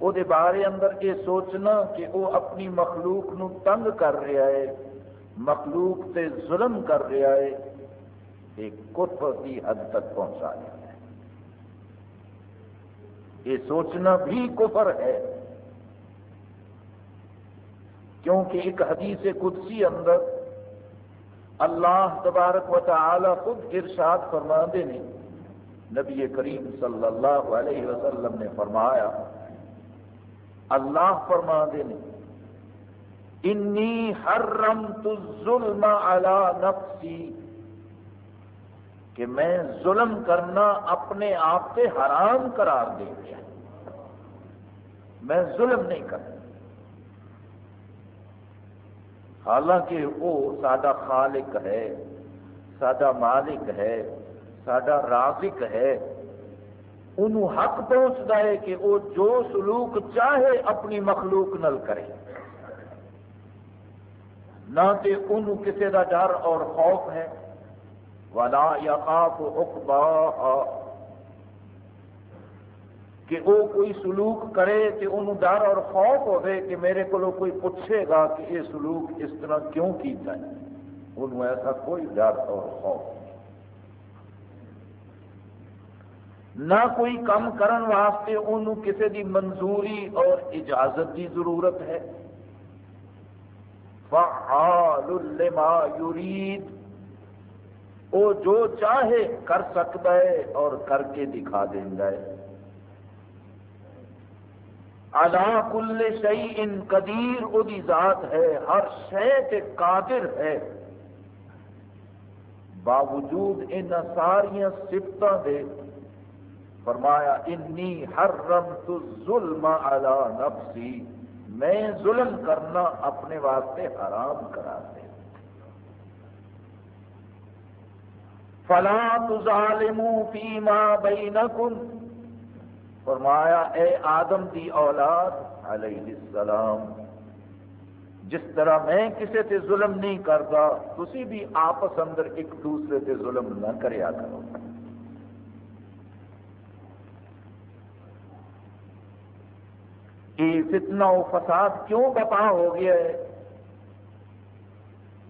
وہ بارے اندر یہ سوچنا کہ وہ اپنی مخلوق نو تنگ کر رہا ہے، مخلوق سے ظلم کر رہا ہے ایک کفر کی حد تک پہنچا رہا ہے۔ یہ سوچنا بھی کفر ہے۔ کیونکہ ایک حدیث قدسی اندر اللہ تبارک و تعالی خود ارشاد فرما دے نبی کریم صلی اللہ علیہ وسلم نے فرمایا، اللہ فرما دے انی حرمت الظلم علی نفسی کہ میں ظلم کرنا اپنے آپ سے حرام قرار دے دیا میں ظلم نہیں کرتا۔ حالانکہ وہ سادہ خالق ہے، سادہ مالک ہے، سادہ رازق ہے۔ انہوں حق پہنچتا ہے کہ وہ جو سلوک چاہے اپنی مخلوق نل کرے۔ نہ تو انہوں کسی کا ڈر اور خوف ہے۔ ولا یا خاف اقبا کہ وہ کوئی سلوک کرے تو انہوں ڈر اور خوف ہوئے کہ میرے کو کوئی پوچھے گا کہ یہ سلوک اس طرح کیوں کیتا ہے؟ انہوں ایسا کوئی ڈر اور خوف نہ کوئی کم کرن واسطے انہوں کسی دی منظوری اور اجازت کی ضرورت ہے۔ فعال لما یرید۔ وہ جو چاہے کر سکتا ہے اور کر کے دکھا دینا ہے۔ الا کل شعی ان قدیر وہ ذات ہے، ہر شہ قادر ہے۔ باوجود ان ساریا سفتوں کے فرمایا، انی حرمت الظلم علی نفسی، میں ظلم کرنا اپنے واسطے حرام کرا دے فلا تظالموا فیما بینکم فرمایا، اے آدم دی اولاد علیہ السلام، جس طرح میں کسی تے ظلم نہیں کرتا، تسی بھی آپس اندر ایک دوسرے تے ظلم نہ کریا کرو۔ یہ فتنہ و فساد کیوں بپا ہو گیا ہے؟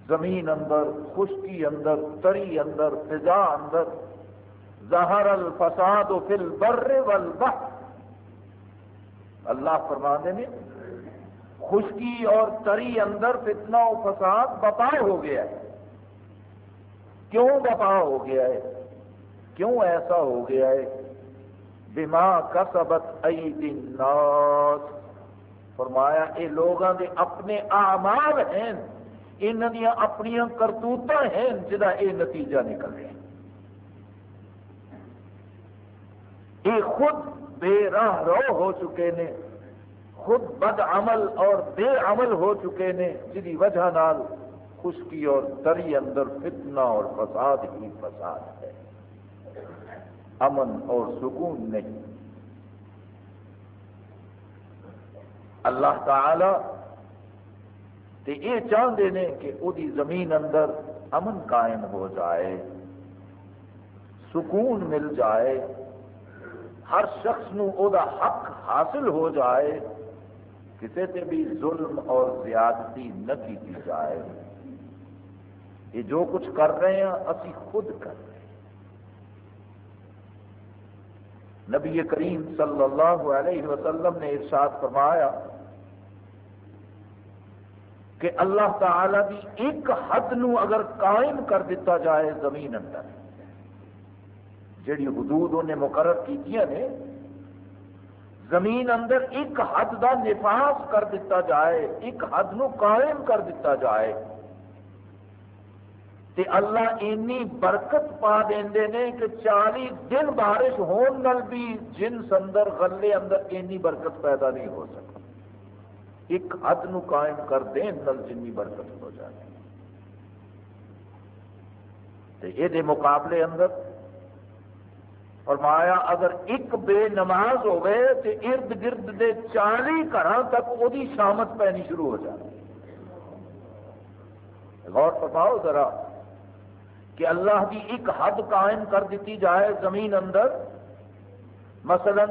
زمین اندر، خشکی اندر، تری اندر، فضا اندر زہر الفساد و فل بر اللہ فرما نے خشکی اور تری اندر فتنہ و فساد بپا ہو گیا ہے۔ کیوں بپا ہو گیا ہے؟ کیوں ایسا ہو گیا ہے؟ بما کسبت ایدی الناس۔ فرمایا یہ لوگوں کے اپنے آمال ہیں یہاں دیا اپنی کرتوت ہیں جہاں یہ نتیجہ نکل رہا یہ خود بے راہ رو ہو چکے نے، خود بد عمل اور بے عمل ہو چکے نے جی وجہ نال خشکی اور دری اندر فتنہ اور فساد ہی فساد ہے۔ امن اور سکون نہیں۔ اللہ تعالی تے یہ چاہتے ہیں کہ وہ زمین اندر امن قائم ہو جائے، سکون مل جائے۔ ہر شخص نو او دا حق حاصل ہو جائے کسی سے بھی ظلم اور زیادتی نہ کی جائے۔ یہ جو کچھ کر رہے ہیں، اسی خود کر رہے ہیں۔ نبی کریم صلی اللہ علیہ وسلم نے ارشاد فرمایا کہ اللہ تعالی کی ایک حد نو اگر قائم کر دیتا جائے زمین اندر جڑی حدود انہیں مقرر کی نے، زمین اندر ایک حد دا نفاذ کر دیتا جائے، ایک حد نو قائم کر دیتا جائے۔ تے اللہ اینی برکت پا دے نے کہ چالی دن بارش ہون نل بھی جنس اندر، غلے اندر اینی برکت پیدا نہیں ہو سکتی۔ ایک حد نو قائم کر دیں نل جنی برکت ہو جائے۔ تے یہ مقابلے اندر فرمایا، اگر ایک بے نماز ہوئے تو ارد گرد دے چالی گھر تک وہ شامت پینی شروع ہو جائے۔ غور فرماؤ ذرا کہ اللہ کی ایک حد قائم کر دیتی جائے زمین اندر۔ مثلا،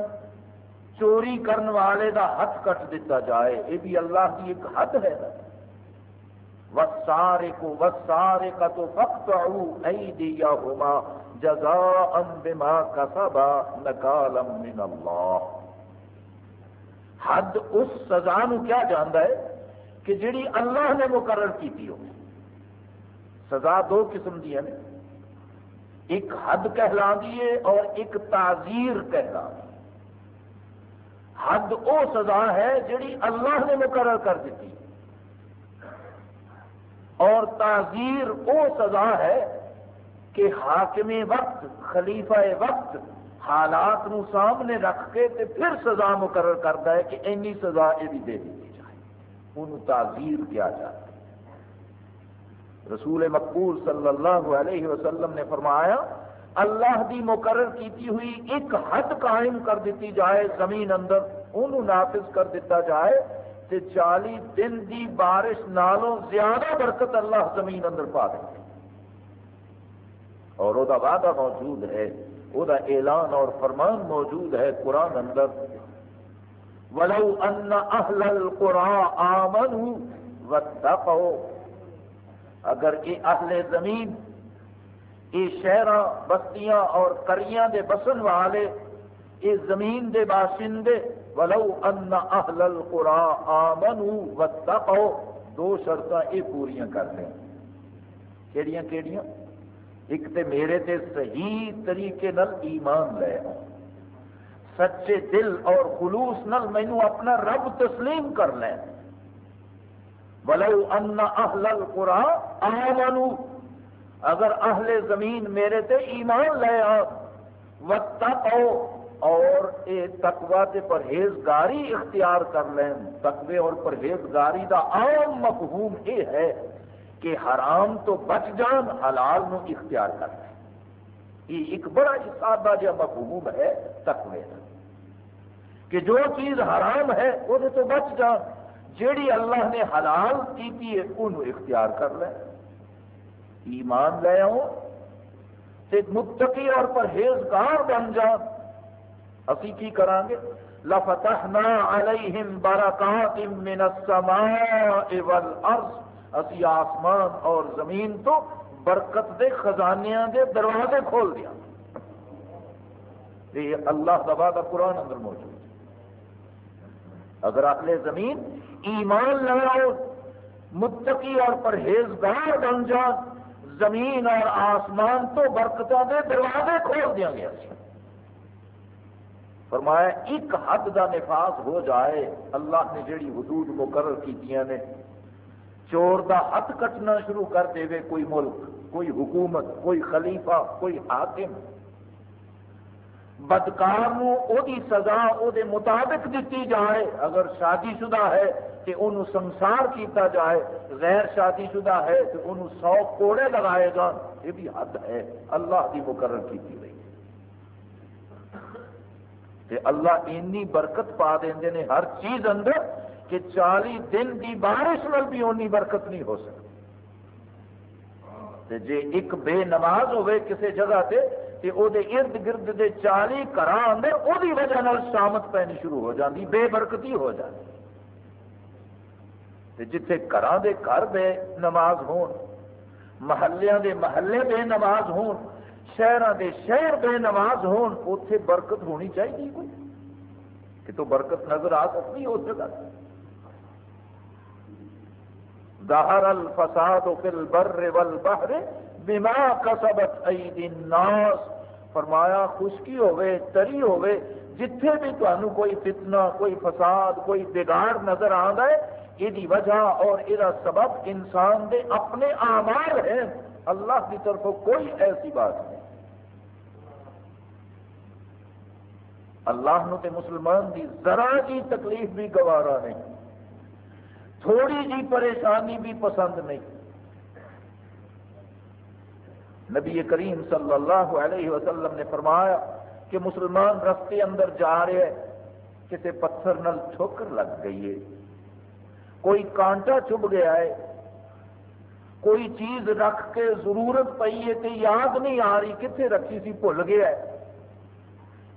چوری کرنے والے دا ہاتھ کٹ دیتا جائے، یہ بھی اللہ کی ایک حد ہے۔ نا وسارے کو وسارے کا تو فخت ایدیہما جزاء بما کسبا نکالم من حد اس سزا نو کیا جاندا ہے کہ جڑی اللہ نے مقرر کی ہو؟ سزا دو قسم دی ہے ایک حد کہلا دیے اور ایک تعزیر کہلا دی حد او سزا ہے جڑی اللہ نے مقرر کر دیتی اور تعزیر او سزا ہے کہ حاکم وقت، خلیفہ وقت حالات نو سامنے رکھ کے تے پھر سزا مقرر کرتا ہے کہ اینی سزا یہ بھی دے دی جائے ان تعزیر کیا جاتا ہے۔ رسول مقبول صلی اللہ علیہ وسلم نے فرمایا، اللہ دی مقرر کیتی ہوئی ایک حد قائم کر دیتی جائے، زمین اندر انہوں نافذ کر دیتا جائے تے چالی دن دی بارش نالوں زیادہ برکت اللہ زمین اندر پا دے۔ اور وہ وعدہ موجود ہے وہ اعلان اور فرمان موجود ہے قرآن اندر۔ ولو ان اہل القرآن آمنوا واتقوا۔ اگر یہ اہل زمین، یہ شہر بستیاں اور کریاں دے بسن والے، یہ زمین دے باشندے ولو ان اہل القرآن آمنوا واتقوا، دو شرطاں یہ پوریاں کر لیں۔ کیڑیاں کیڑیاں؟ ایک تے میرے تے صحیح طریقے نل ایمان لے آؤ سچے دل اور خلوص نل مینو اپنا رب تسلیم کر لیں۔ ولو ان اہل القرآن آمنوا، اگر اہل زمین میرے تے ایمان لے آ واتقوا اور اے تقوی تے پرہیزگاری اختیار کر لیں۔ تقوی اور پرہیزگاری دا عام مفہوم اے ہے کہ حرام تو بچ جان، حلال نو اختیار کر لیں۔ یہ ایک بڑا سادہ جا مفہوم ہے تقوی کا کہ جو چیز حرام ہے، وہ تو بچ جان۔ جیڑی اللہ نے حلال کی انہوں اختیار کر لیں۔ ایمان لے آؤ متقی اور پرہیزگار بن جان۔ اسی کی کریں گے؟ لفتحنا علیہم برکات من السماء والارض۔ اسی آسمان اور زمین تو برکت دے، خزانیاں دے، دروازے کھول دیا۔ یہ اللہ دبا کا قرآن اندر موجود ہے۔ اگر اگلے زمین ایمان لگاؤ، متقی اور پرہیزگار بن جان، زمین اور آسمان تو برکتوں دے دروازے کھول دیا گیا۔ فرمایا، ایک حد دا نفاذ ہو جائے. اللہ نے جڑی حدود مقرر کی نے، چور دا ہاتھ کٹنا شروع کر دے کوئی ملک، کوئی حکومت، کوئی خلیفہ، کوئی حاکم۔ بدکار او دی سزا او دے مطابق دیتی جائے، اگر شادی شدہ ہے کہ انہوں سنسار کیتا جائے، غیر شادی شدہ ہے تو انہوں سو کوڑے لگائے گا یہ بھی حد ہے۔ اللہ کی مقرر کی گئی کہ اللہ اینی برکت پا دیں نے ہر چیز اندر کہ چالی دن کی بارش میں بھی اونی برکت نہیں ہو سکتی۔ جی ایک بے نماز ہوئے کسی جگہ تے تے او دے ارد گرد دے چالی گھر اندر او دی وجہ نال شامت پینی شروع ہو جاندی، بے برکتی ہو جاتی تے جتھے گھراں دے گھر بے نماز ہون محلیاں دے محلے بے نماز ہون شہراں دے شہر بے نماز ہون، اوتھے برکت ہونی چاہیے کوئی؟ کہ تو برکت نظر آ سکتی ہو جگہ؟ ظہر الفساد فی البر والبحر بما کسبت اید الناس۔ فرمایا، خشکی ہوئے، تری ہوئے، جتھے بھی تمہیں کوئی فتنہ، کوئی فساد، کوئی بگاڑ نظر آتا ہے یہ وجہ اور یہ سبب انسان دے اپنے آمار ہیں۔ اللہ کی طرف کوئی ایسی بات نہیں۔ اللہ نو تے مسلمان دی ذرا جی تکلیف بھی گوارا نہیں، تھوڑی جی پریشانی بھی پسند نہیں۔ نبی کریم صلی اللہ علیہ وسلم نے فرمایا کہ مسلمان رستے اندر جا رہے ہیں کسی پتھر نل ٹھوکر لگ گئی ہے۔ کوئی کانٹا چب گیا ہے، کوئی چیز رکھ کے ضرورت پئی ہے تو یاد نہیں آ رہی کتنے رکھی سی، بھول گیا ہے۔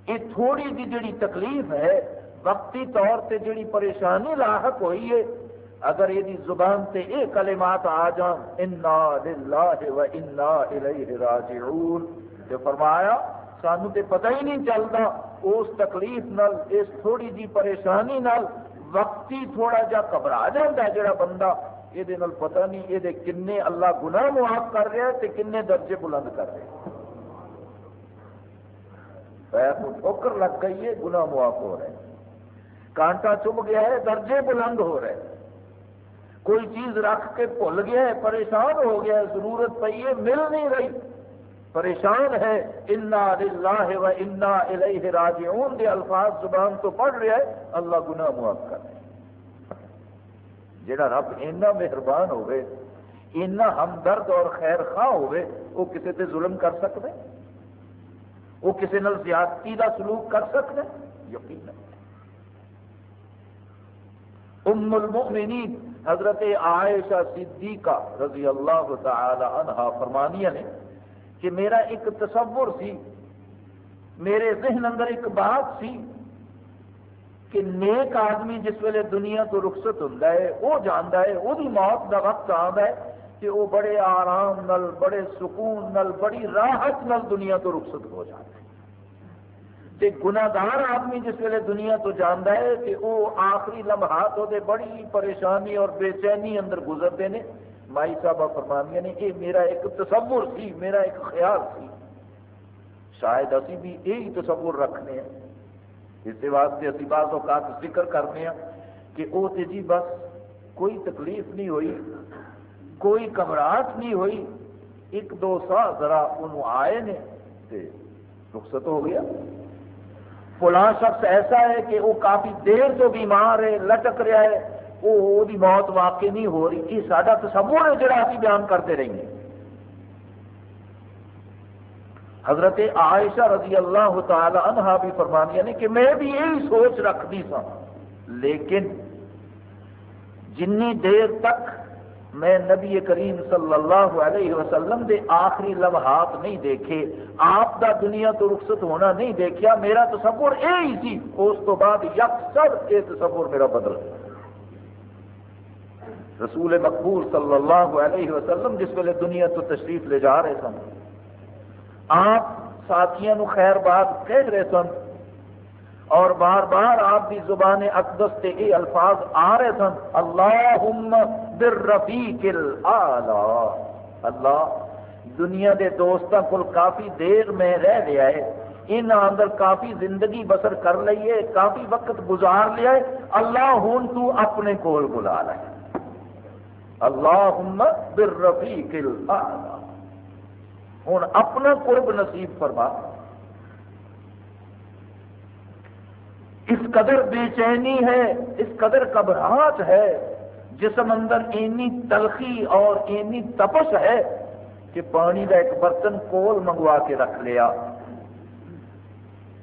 یہ تھوڑی جی جڑی تکلیف ہے، وقتی طور سے جڑی پریشانی لاحق ہوئی ہے، اگر یہ زبان سے یہ کلمات آ جان، انا للہ و انا الیہ راجعون تو فرمایا، سانو تے پتہ ہی نہیں چلتا اس تکلیف نال، اس تھوڑی جی پریشانی نال وقتی تھوڑا جا گھبرا جاتا ہے جڑا بندہ، یہ پتہ نہیں، یہ کنے اللہ گناہ معاف کر رہا ہے تے کنے درجے بلند کر رہے ہیں کو ٹھوکر لگ گئی ہے، گناہ معاف ہو رہے ہیں۔ کانٹا چپ گیا ہے، درجے بلند ہو رہے ہیں۔ کوئی چیز رکھ کے بھول گیا ہے، پریشان ہو گیا ہے، ضرورت پی ہے مل نہیں رہی۔ پریشان ہے، انا للہ و انا الیہ راجعون۔ دے الفاظ زبان تو پڑھ رہا ہے، اللہ گناہ معاف کر جڑا رب اینا مہربان ہوئے اینا ہمدرد اور خیر خواہ ہوئے، وہ کسی تے ظلم کر سکتے وہ کسی نال زیادتی کا سلوک کر سکتے یقین ام المؤمنین، حضرت عائشہ صدیقہ رضی اللہ تعالی عنہ فرمانیہ نے کہ میرا ایک تصور سی، میرے ذہن اندر ایک بات سی کہ نیک آدمی جس ویلے دنیا تو رخصت ہوں وہ جانا ہے، وہ موت کا وقت آتا ہے کہ وہ بڑے آرام نل، بڑے سکون نل، بڑی راحت نل دنیا تو رخصت ہو جاتا ہے۔ تے گناگار آدمی جس ویلے دنیا تو جانا ہے کہ وہ آخری لمحات ہوتے بڑی پریشانی اور بے چینی اندر گزرتے ہیں مائی صاحبہ فرمانیاں نے یہ میرا ایک تصور سی، میرا ایک خیال سی۔ شاید اسی بھی یہی تصور رکھنے ہیں۔ اس واسطے اسی بعض اوقات ذکر کرنے ہیں کہ وہ تے جی بس کوئی تکلیف نہیں ہوئی۔ کوئی گھبراہٹ نہیں ہوئی۔ ایک دو سا ذرا انہوں آئے نے تے رخصت ہو گیا۔ فلاں شخص ایسا ہے کہ وہ کافی دیر تو بیمار ہے، لٹک رہا ہے۔ وہ موت واقع نہیں ہو رہی۔ یہ سارا تصور ہے جڑا ابھی بیان کرتے رہیں گے۔ حضرت عائشہ رضی اللہ تعالی عنہ بھی فرمانیاں نے کہ میں بھی یہی سوچ رکھتی سا، لیکن جنی دیر تک میں نبی کریم صلی اللہ علیہ وسلم دے آخری لمحات نہیں دیکھے، آپ دا دنیا تو رخصت ہونا نہیں دیکھیا، میرا تصور یہی سی، اس تو بعد یکسر یہ تصور میرا بدل رسول مقبول صلی اللہ علیہ وسلم جس ویلے دنیا تو تشریف لے جا رہے سن، آپ ساتھیوں خیر بات کہہ رہے سن، اور بار بار آپ کی زبان اقدس سے یہ الفاظ آ رہے سن اللہ بالرفیق اللہ دنیا دے دوستوں کو کافی دیر میں رہ لیا ہے ان اندر کافی زندگی بسر کر لیے کافی وقت گزار لیا ہے۔ اللہ ہوں تو اپنے کول بلا لے۔ اللہ بالرفیق ہوں اپنا قرب نصیب فرما۔ اس قدر بے چینی ہے، اس قدر گھبراہٹ ہے۔ جسم اندر اینی تلخی اور اینی تپش ہے کہ پانی کا ایک برتن کول منگوا کے رکھ لیا۔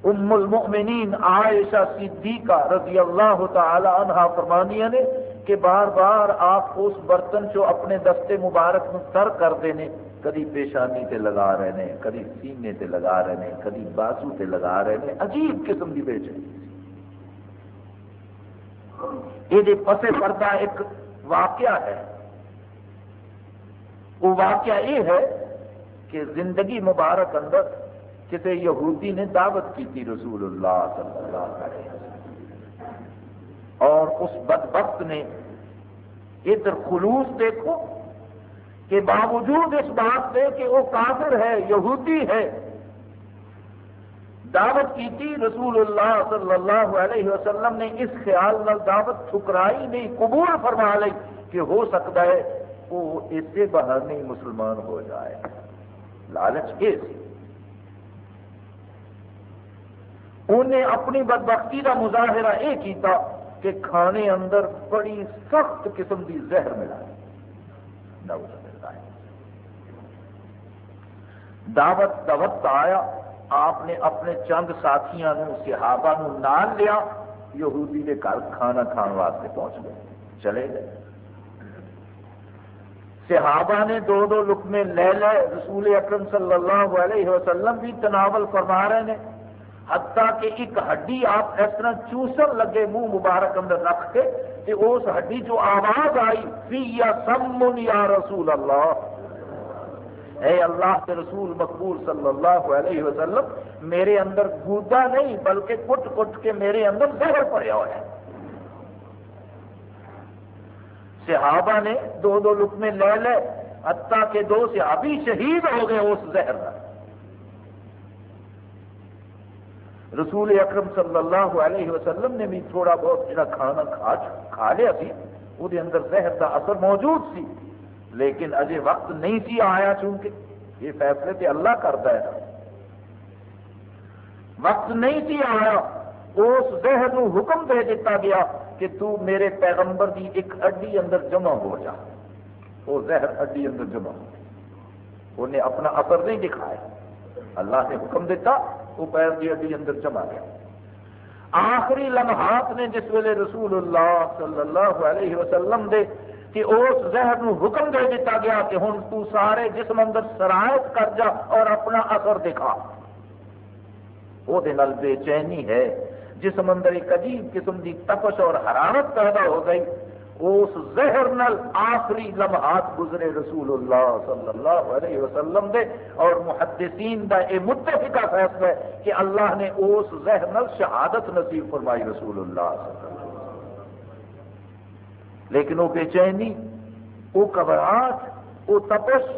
ام المؤمنین عائشہ صدیقہ رضی اللہ تعالی عنہ فرمانیہ نے کہ بار بار آپ اس برتن چو اپنے دستے مبارک میں تر کرتے ہیں کدی پیشانی تے لگا رہے ہیں کدی سینے تے لگا رہے ہیں کدی بازو تے لگا رہے ہیں عجیب قسم کی بے چینی یہ پسے پردہ ایک واقعہ ہے۔ وہ واقعہ یہ ہے کہ زندگی مبارک اندر کسی یہودی نے دعوت کی تھی رسول اللہ صلی اللہ علیہ وسلم۔ اور اس بدبخت نے ادھر خلوص دیکھو کہ باوجود اس بات سے کہ وہ کافر ہے، یہودی ہے دعوت کی تھی، رسول اللہ صلی اللہ علیہ وسلم نے اس خیال نال دعوت ٹھکرائی نہیں، قبول فرما لی کہ ہو سکتا ہے وہ اسے باہر نہیں مسلمان ہو جائے۔ لالچ یہ سی انہیں اپنی بدبختی کا مظاہرہ یہ کیتا کہ کھانے اندر بڑی سخت قسم کی زہر ملا۔ دعوت دعوت آیا۔ آپ نے اپنے چند ساتھیوں صحابہ نو نال لیا، یہودی کے گھر کھانا کھان واسطے پہنچ گئے، چلے گئے۔ صحابہ نے دو دو لکمے لے لے، رسول اکرم صلی اللہ علیہ وسلم بھی تناول فرما رہے ہیں حتیٰ کہ ایک ہڈی آپ اس طرح چوسن لگے، منہ مبارک اندر رکھ کے، کہ اس ہڈی جو آواز آئی، فی یا سمن یا رسول اللہ اے اللہ کے رسول مقبول صلی اللہ علیہ وسلم، میرے اندر گودا نہیں، بلکہ کٹ کٹ کے میرے اندر زہر پڑیا ہوا ہے۔ صحابہ نے دو دو لکمے لے لے، حتیٰ کہ دو صحابی شہید ہو گئے اس زہر کا رسول اکرم صلی اللہ علیہ وسلم نے بھی تھوڑا بہت جڑا کھانا کھا کھا لیا سی، وہ اندر زہر کا اثر موجود سی۔ لیکن اجے وقت نہیں سی آیا چونکہ یہ فیصلے تے اللہ کرتا ہے۔ وقت نہیں سی آیا، اس زہر نو حکم دے دیتا گیا کہ تو میرے پیغمبر دی ایک ہڈی اندر جمع ہو جا۔ وہ زہر ہڈی اندر جمع ہو۔ انہیں اپنا اثر نہیں دکھایا۔ اللہ نے حکم دیتا وہ پیر کی ہڈی اندر جمع گیا۔ آخری لمحات نے جس ویلے رسول اللہ صلی اللہ علیہ وسلم دے کہ اس زہر نو حکم دے دیتا گیا کہ ہوں تو سارے جسم اندر سرایت کر جا اور اپنا اثر دکھا۔ وہ بے چینی ہے۔ جسم اندر ایک عجیب قسم کی تپش اور حرارت پیدا ہو گئی۔ اس زہر نل آخری لمحات گزرے رسول اللہ صلی اللہ علیہ وسلم دے۔ اور محدثین دا اے متفقہ فیصلہ ہے کہ اللہ نے اس زہر نل شہادت نصیب فرمائی رسول اللہ صلی اللہ علیہ وسلم۔ لیکن وہ بے چینی، وہ قبرات وہ تپش۔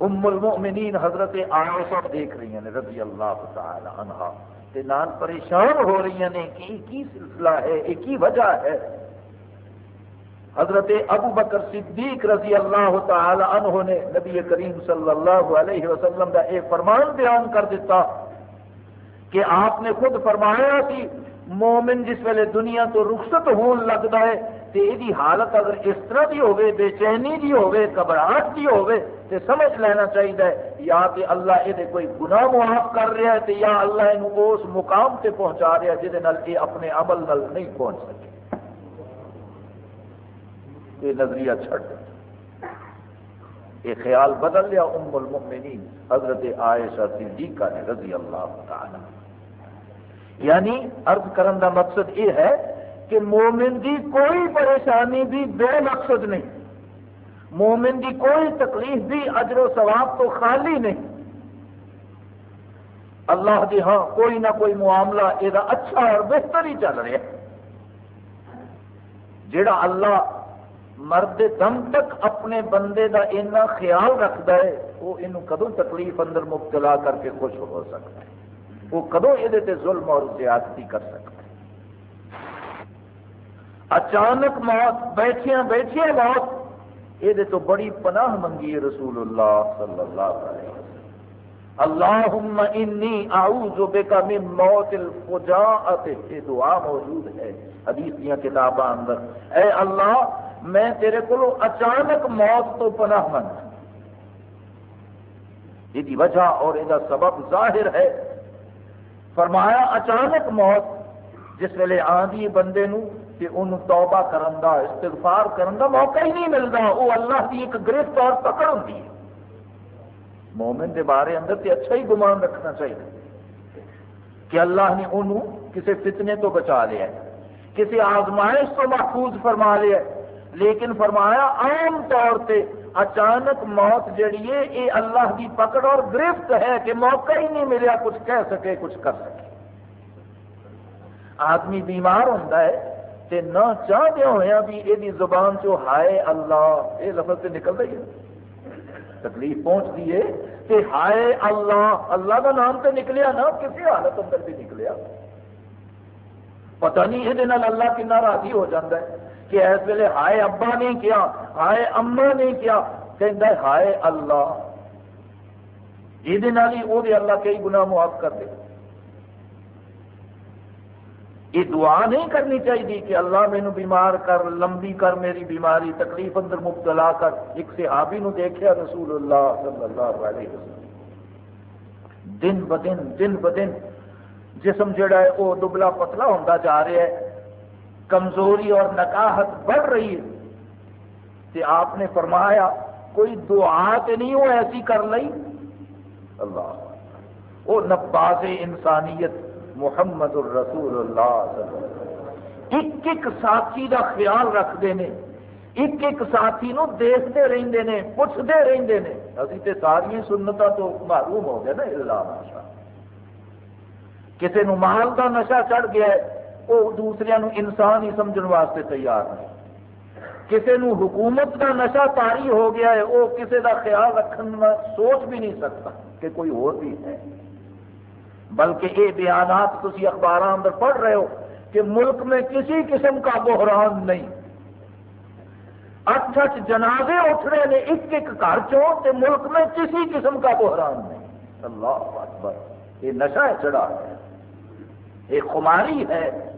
ام المؤمنین حضرت عائشہ دیکھ رہی ہیں، رضی اللہ تعالی عنہ نال پریشان ہو رہی ہیں کہ کی سلسلہ ہے یہ کی وجہ ہے۔ حضرت ابو بکر صدیق رضی اللہ تعالی عنہ نے نبی کریم صلی اللہ علیہ وسلم کا ایک فرمان بیان کر دیتا کہ آپ نے خود فرمایا کہ مومن جس ویلے دنیا تو رخصت ہون لگتا ہے تو یہ حالت اگر اس طرح کی ہوے بے چینی کی ہوے گھبراہٹ کی ہوے تو سمجھ لینا چاہیے یا کہ اللہ یہ کوئی گناہ معاف کر رہا ہے تو یا اللہ یہ اس مقام سے پہنچا رہا ہے جہد یہ اپنے عمل نل نہیں پہنچ سکے۔ یہ نظریہ چھڑ یہ خیال بدل لیا ام المؤمنین، حضرت عائشہ صدیقہ نے رضی اللہ تعالی یعنی عرض کرن دا مقصد یہ ہے کہ مومن دی کوئی پریشانی بھی بے مقصد نہیں۔ مومن دی کوئی تکلیف بھی اجر و ثواب تو خالی نہیں۔ اللہ دی ہاں کوئی نہ کوئی معاملہ یہ اچھا اور بہتر ہی چل رہا ہے۔ جڑا اللہ مرد دم تک اپنے بندے دا اینا خیال رکھتا ہے، وہ یہ کدو تکلیف اندر مبتلا کر کے خوش ہو سکتا ہے۔ وہ کدو یہ ظلم اور زیادتی کر سکتا ہے اچانک موت بیٹھیا بیٹھیا موت۔ یہ تو بڑی پناہ منگی ہے رسول اللہ صلی اللہ علیہ وسلم۔ اللہم انی اعوذ بکا من موت الفجاعت۔ یہ دعا موجود ہے حدیث دیا کتاباں اندر۔ اے اللہ، میں تیرے کو اچانک موت تو پناہ من یہ وجہ اور یہ سبب ظاہر ہے۔ فرمایا، اچانک موت، جس ویلے آدھی بندے نو کہ ان توبہ کرن دا، استغفار کرن دا موقع ہی نہیں ملتا وہ اللہ کی ایک گرفت اور پکڑ ہوتی ہے۔ مومن دے بارے اندر تے اچھا ہی گمان رکھنا چاہیے کہ اللہ نے انہوں کسی فتنے تو بچا لیا ہے کسی آزمائش تو محفوظ فرما لیا ہے۔ لیکن فرمایا عام طور پہ اچانک موت جڑی ہے یہ اللہ کی پکڑ اور گرفت ہے کہ موقع ہی نہیں ملیا، کچھ کہہ سکے، کچھ کر سکے۔ آدمی بیمار ہوتا ہے تے نہ چاہتے ہوا بھی یہ زبان چو ہائے اللہ یہ لفظ سے نکل رہی ہے۔ تکلیف پہنچتی ہے کہ ہائے اللہ اللہ کا نام تو نکلیا نا کسی حالت اندر بھی نکلیا۔ پتہ نہیں یہ اللہ کنا راضی ہو جاتا ہے۔ کہ اس ویلے ہائے ابا نہیں کیا، ہائے اما نہیں کیا کہ ہائے اللہ۔ یہ اللہ کئی گنا معاف کر دے۔ یہ دعا نہیں کرنی چاہیے کہ اللہ مینو بیمار کر، لمبی کر، میری بیماری، تکلیف اندر مبتلا کر۔ ایک صحابی نو دیکھا رسول اللہ صلی اللہ علیہ وسلم۔ دن بدن دن بدن۔ جسم جڑا ہے، وہ دبلا پتلا ہوتا جا رہا ہے۔ کمزوری اور نکاہت بڑھ رہی ہے تو آپ نے فرمایا کوئی دعا تو نہیں ہو ایسی کر لی اللہ وہ نباز انسانیت محمد الرسول اللہ صلی اللہ علیہ وسلم۔ ایک ایک ساتھی دا خیال رکھتے ہیں، ایک ایک ساتھی نو دیکھتے رہتے ہیں، پوچھتے رہتے ہیں۔ ابھی تو ساری سنتا تو معلوم ہو گیا نا، اللہ نشا کسی نو مال کا نشا چڑھ گیا ہے وہ دوسرے نو انسان ہی سمجھنے واسطے تیار نہیں کسی نو حکومت کا نشا تاری ہو گیا ہے، وہ کسی کا خیال رکھنے سوچ بھی نہیں سکتا کہ کوئی اور بھی ہے۔ بلکہ یہ بیانات تھی اخبار اندر پڑھ رہے ہو کہ ملک میں کسی قسم کا بحران نہیں۔ اٹھ اٹھ جنازے اٹھ رہے ہیں ایک ایک گھر چو ملک میں کسی قسم کا بحران نہیں۔ اللہ اکبر، یہ نشہ چڑھا ہے۔ یہ خماری ہے۔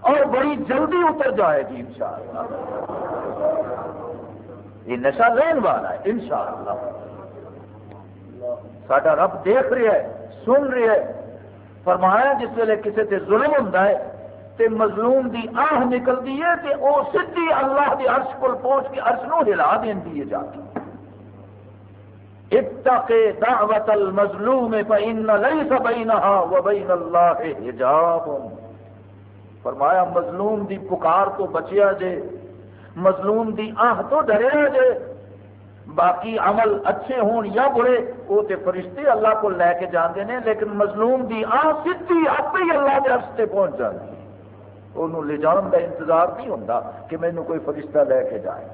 اور بڑی جلدی اتر جائے گی، انشاءاللہ۔ یہ نشہ لین والا ہے، انشاءاللہ۔ ساڈا رب دیکھ رہا ہے، سن رہا ہے، فرمایا جس ویلے کسی سے ظلم ہوں تے مظلوم دی آہ نکلتی ہے، تے او سدھی اللہ دے عرش کو پہنچ کے عرش نو ہلا دینی ہے جا کے۔ اتق دعوت المظلوم فإن ليس بينها وبين الله حجاب۔ فرمایا، مظلوم دی پکار تو بچیا جے، مظلوم دی آہ تو ڈریا جے، باقی عمل اچھے ہون یا برے وہ تے فرشتے اللہ کو لے کے جاندے نے، لیکن مظلوم دی آہ سدھی آپ ہی اللہ کے عرش سے پہنچ جاتی انہوں لے جان کا انتظار نہیں ہوتا کہ مینو کوئی فرشتہ لے کے جائے۔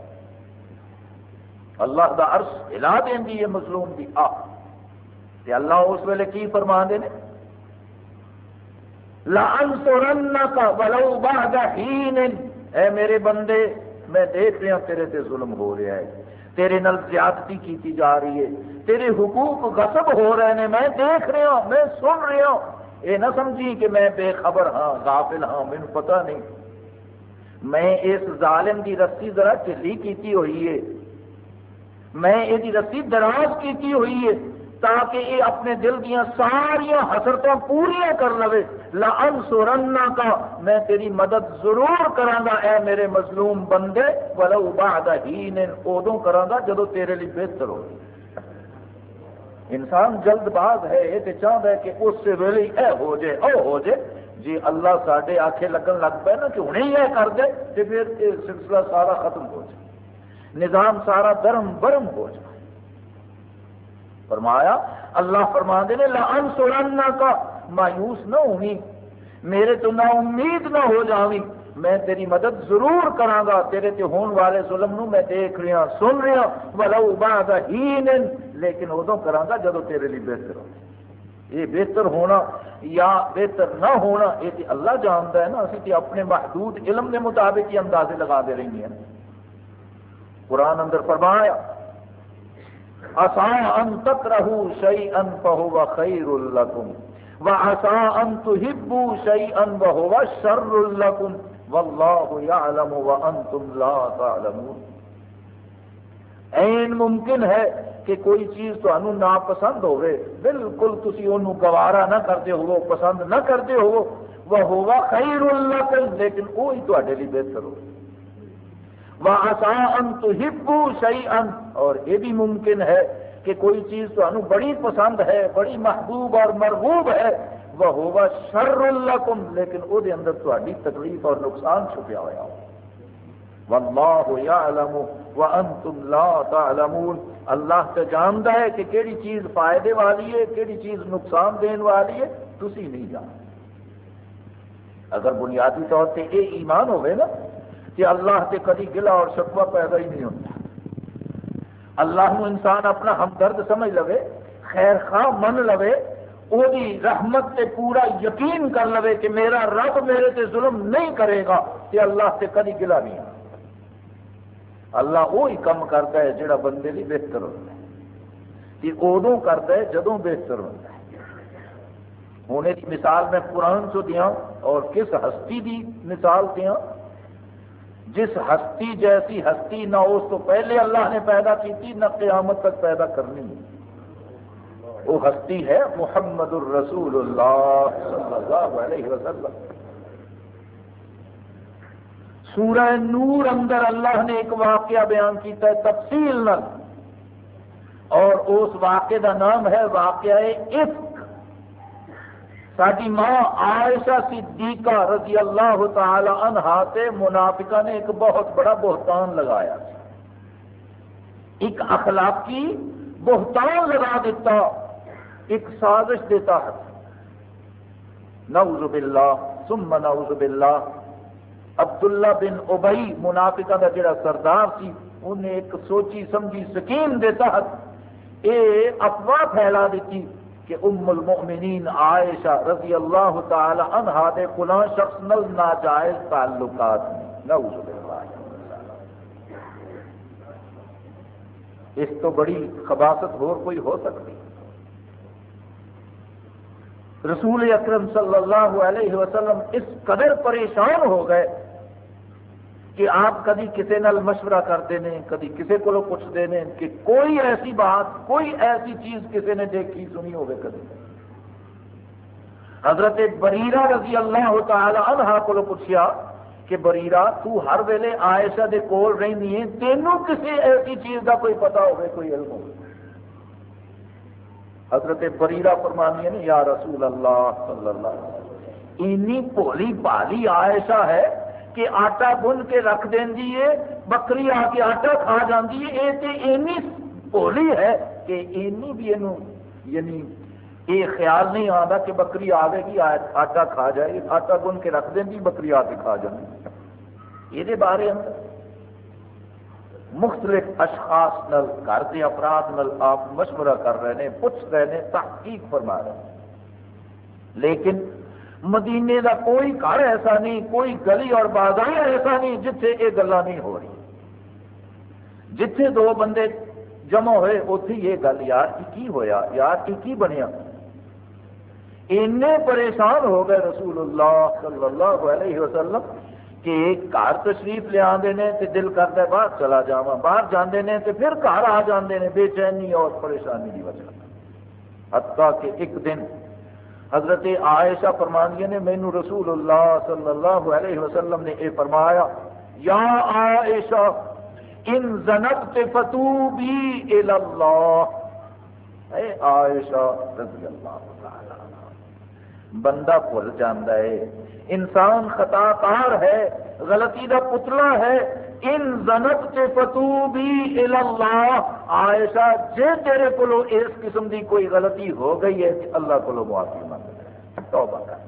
اللہ کا عرص ہلا دینی ہے مظلوم کی آ اللہ اس ویلے کی فرما دے ولو بعد حین اے میرے بندے، میں دیکھ رہا تیرے تے ظلم ہو رہا ہے۔ تیرے نال زیادتی کیتی جا رہی ہے۔ تیرے حقوق غصب ہو رہے ہیں۔ میں دیکھ رہا ہوں، میں سن رہا ہوں۔ یہ نہ سمجھی کہ میں بے خبر ہاں غافل ہاں مجھے پتا نہیں۔ میں اس ظالم کی رسی ذرا چلی کیتی ہوئی ہے۔ میں یہ رسی دراز کیتی ہوئی ہے۔ تاکہ یہ اپنے دل دیا ساریا حسرتوں پوریا کر لو لن سورنا کا میں تیری مدد ضرور کرا اے میرے مظلوم بندے۔ ولو بعد ہی نے ادو کرا جدو تیرے لیے بہتر ہو۔ انسان جلد باز ہے، یہ تو چاہتا ہے کہ اس ویلے اے ہو جائے او ہو جائے جی اللہ سارے آخے لگن لگ پائے نا کہ ہوں ہی یہ کر دے تو پھر یہ سلسلہ سارا ختم ہو جائے نظام سارا درم برم ہو جائے فرمایا، اللہ فرما دے لان سورنا کا مایوس نہ ہونی میرے تو نہ امید نہ ہو جاوی، میں تیری مدد ضرور کرا گا، تیرے تے ہون والے ظلم نو میں دیکھ رہا، سن رہا، ولو بعد ہین لیکن ادو کرا گا جدو تیرے لیے بہتر ہو۔ یہ بہتر ہونا یا بہتر نہ ہونا، یہ تے اللہ جانتا ہے نا، اسی تے اپنے محدود علم کے مطابق ہی اندازے لگا دے رہی ہیں۔ قرآن اندر فرمایا آسان ان تک رہو شعی ان پہو خیر الکم و آسان ان تو ہبو شعی ان بہو شر الکم واللہ یعلم وانتم لا تعلمون این ممکن ہے کہ کوئی چیز تو ناپسند ہوئے بالکل تسی انہوں گوارا نہ کرتے ہو پسند نہ کرتے ہو وہ ہوا خیر اللہ لیکن وہی تے لیے بہتر ہو وہ آسان تو ان اور یہ بھی ممکن ہے کہ کوئی چیز تو بڑی پسند ہے، بڑی محبوب اور مرغوب ہے وہ ہوگا شر لکم لیکن وہ اندر تاری تکلیف اور نقصان چھپیا ہوا ہو واللہ یعلم وانتم لا تعلمون۔ اللہ تو جانتا ہے کہ کیڑی چیز فائدے والی ہے، کیڑی چیز نقصان دین والی ہے، تسی نہیں جان اگر بنیادی طور پہ یہ ایمان ہوئے نا کہ اللہ سے کدی گلا اور شکوہ پیدا ہی نہیں ہوتا۔ اللہ انسان اپنا ہمدرد سمجھ لوے، خیر خواہ من لوے وہی رحمت سے پورا یقین کر لو کہ میرا رب میرے تے ظلم نہیں کرے گا کہ اللہ سے کدی گلا نہیں اللہ وہی کم کرتا ہے جڑا بندے لی بہتر ہوتا ہے۔ یہ ادو کرتا ہے جدو بہتر ہوتا ہے۔ ہونے کی مثال میں قرآن چو دیا اور کس ہستی دی مثال دیا جس ہستی جیسی ہستی نہ اس تو پہلے اللہ نے پیدا کی تھی، نہ قیامت تک پیدا کرنی وہ ہستی ہے محمد الرسول اللہ صلی اللہ علیہ وسلم۔ سورہ نور اندر اللہ نے ایک واقعہ بیان کیتا ہے، تفصیل نل اور اس واقعے کا نام ہے واقعہ عفق ساری ماں عائشہ صدیقہ رضی اللہ تعالی عنہ تے منافقہ نے ایک بہت بڑا بہتان لگایا ایک اخلاقی بہتان لگا دیتا، ایک سازش دیتا ہے۔ نعوذ باللہ، ثم نعوذ باللہ۔ عبداللہ بن ابئی منافقہ کا جڑا سردار سی، انہیں ایک سوچی سمجھی سکیم دیتا ہے۔ اے افواہ پھیلا دیتی کہ ام المؤمنین عائشہ رضی اللہ تعالی عنہ دے فلاں شخص نل ناجائز تعلقات نعوذ باللہ۔ اس تو بڑی خباست ہو کوئی ہو سکتی۔ رسول اکرم صلی اللہ علیہ وسلم اس قدر پریشان ہو گئے کہ آپ کدی کسی نال مشورہ کرتے ہیں کدی کسی کو پوچھتے ہیں کہ کوئی ایسی بات، کوئی ایسی چیز کسی نے دیکھی سنی ہوگی کدی حضرت بریرہ رضی اللہ تعالی عنہ کو پوچھا کہ بریرہ، تو ہر ویلے عائشہ دے کول رہی ہے تینوں کسی ایسی چیز کا کوئی پتا ہوگی کوئی علم ہو حضرت بریرہ فرمانی ہے یا رسول اللہ صلی اللہ علیہ وسلم، اینی بھولی بالی عائشہ ہے کہ آٹا گن کے رکھ دینی ہے، بکری آ کے آٹا کھا جاتی ہے، یہ تو اینی بولی ہے کہ اینی بھی یہ یعنی یہ خیال نہیں آتا کہ بکری آئے گی آٹا کھا جائے، آٹا گن کے رکھ دینی، بکری آ کے کھا جائے یہ بارے اندر مختلف اشخاص نل، گھر کے افراد نل آپ مشورہ کر رہے ہیں، پوچھ رہے ہیں، تحقیق فرما رہے ہیں۔ لیکن مدینے کا کوئی گھر ایسا نہیں، کوئی گلی اور بازار ایسا نہیں جتھے یہ گلا نہیں ہو رہی۔ جتھے دو بندے جمع ہوئے اتے یہ گل، یار کی ہویا؟ یار کی بنیا؟ اینے پریشان ہو گئے رسول اللہ صلی اللہ علیہ وسلم کہ گھر تشریف لے آتے ہیں تو دل کرتا ہے، باہر چلا جا باہر جانے نے تو پھر گھر آ جاتے ہیں بے چینی اور پریشانی کی وجہ۔ حتیٰ کہ ایک دن حضرت عائشہ فرمانیہ نے مینو رسول اللہ صلی اللہ علیہ وسلم نے یہ فرمایا، یا عائشہ، ان زنت فتوبی اللہ اے عائشہ رضی اللہ تعالی بندہ بھول جانا ہے، انسان خطا کار ہے، غلطی کا پتلا ہے ان زنت کے فتو بھی اللہ عائشہ، جے تیرے کو اس قسم دی کوئی غلطی ہو گئی ہے اللہ کو معافی مانگ توبہ کر۔